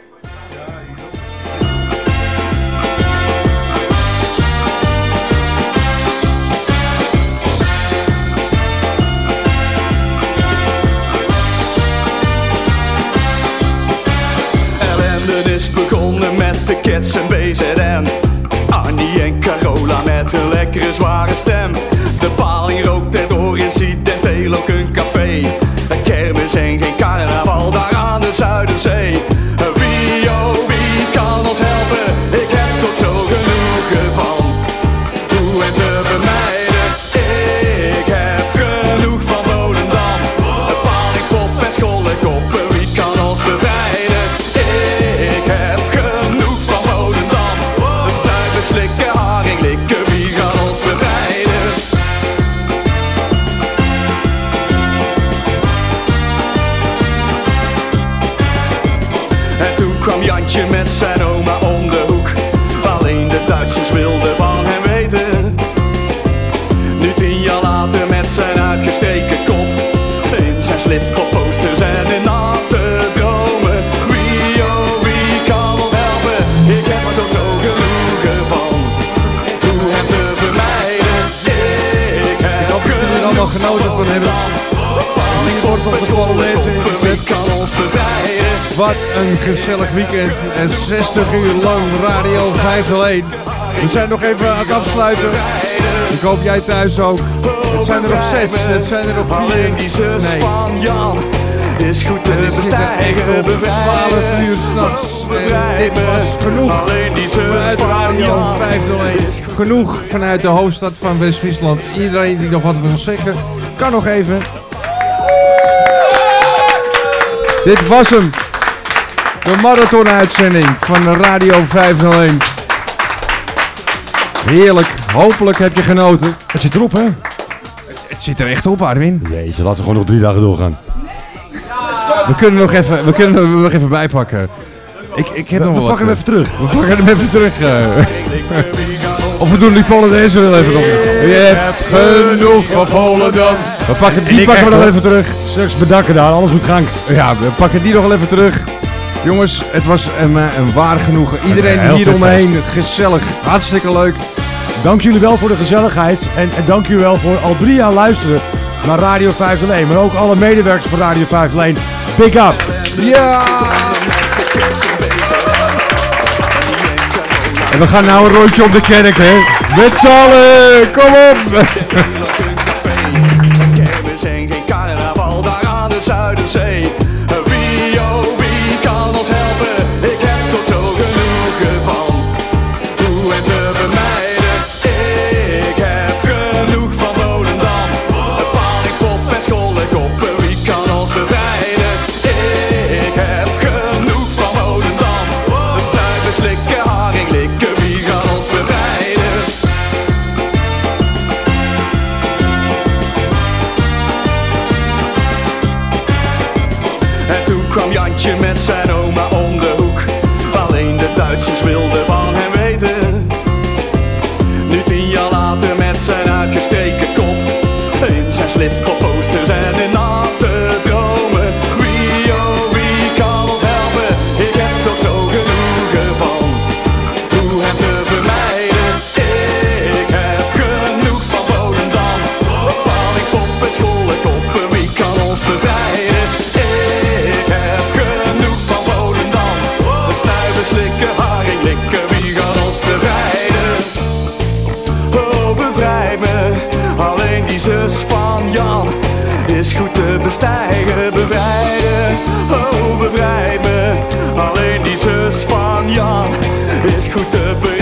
Lekkere zware stem. De paling rookt erdoor incidenteel ook een café. Een kermis en geen carnaval daar aan de Zuiderzee. Wat een gezellig weekend en 60 uur lang Radio 501. We zijn nog even aan het afsluiten. Ik hoop jij thuis ook. Het zijn er nog zes, het zijn er nog vier. Alleen die zus van Jan is goed te bestijgen. echt op. Bevrijden, 12 uur s'nachts. Dit was genoeg vanuit van Radio Jan 501. Genoeg vanuit de hoofdstad van West-Friesland. Iedereen die nog wat wil zeggen, kan nog even. Dit was hem. De marathon-uitzending van Radio 501. Heerlijk. Hopelijk heb je genoten. Het zit erop, hè? Het zit er echt op, Arwin. Jeetje, laten we gewoon nog drie dagen doorgaan. We kunnen nog even, we kunnen er nog even bijpakken. Ik, ik heb We- nog we pakken hem even eh, We pakken hem even terug. eh. of we doen die Polonaise wel even op. Je hebt genoeg van Volendam. We pakken En die pakken we nog even terug. Straks bedanken daar, alles moet gaan. Ja, we pakken die nog wel even terug. Jongens, het was een, eh, een waar genoegen. Iedereen hier omheen, gezellig, hartstikke leuk. Dank jullie wel voor de gezelligheid en, en dank jullie wel voor al drie jaar luisteren naar Radio 501. Maar ook alle medewerkers van Radio 501. Pick up! Ja! En we gaan nou een rondje op de kerk, hè? Met z'n allen, kom op! Zus van Jan is goed te bestijgen. Bevrijden, oh bevrijd me. Alleen die zus van Jan is goed te bestijgen.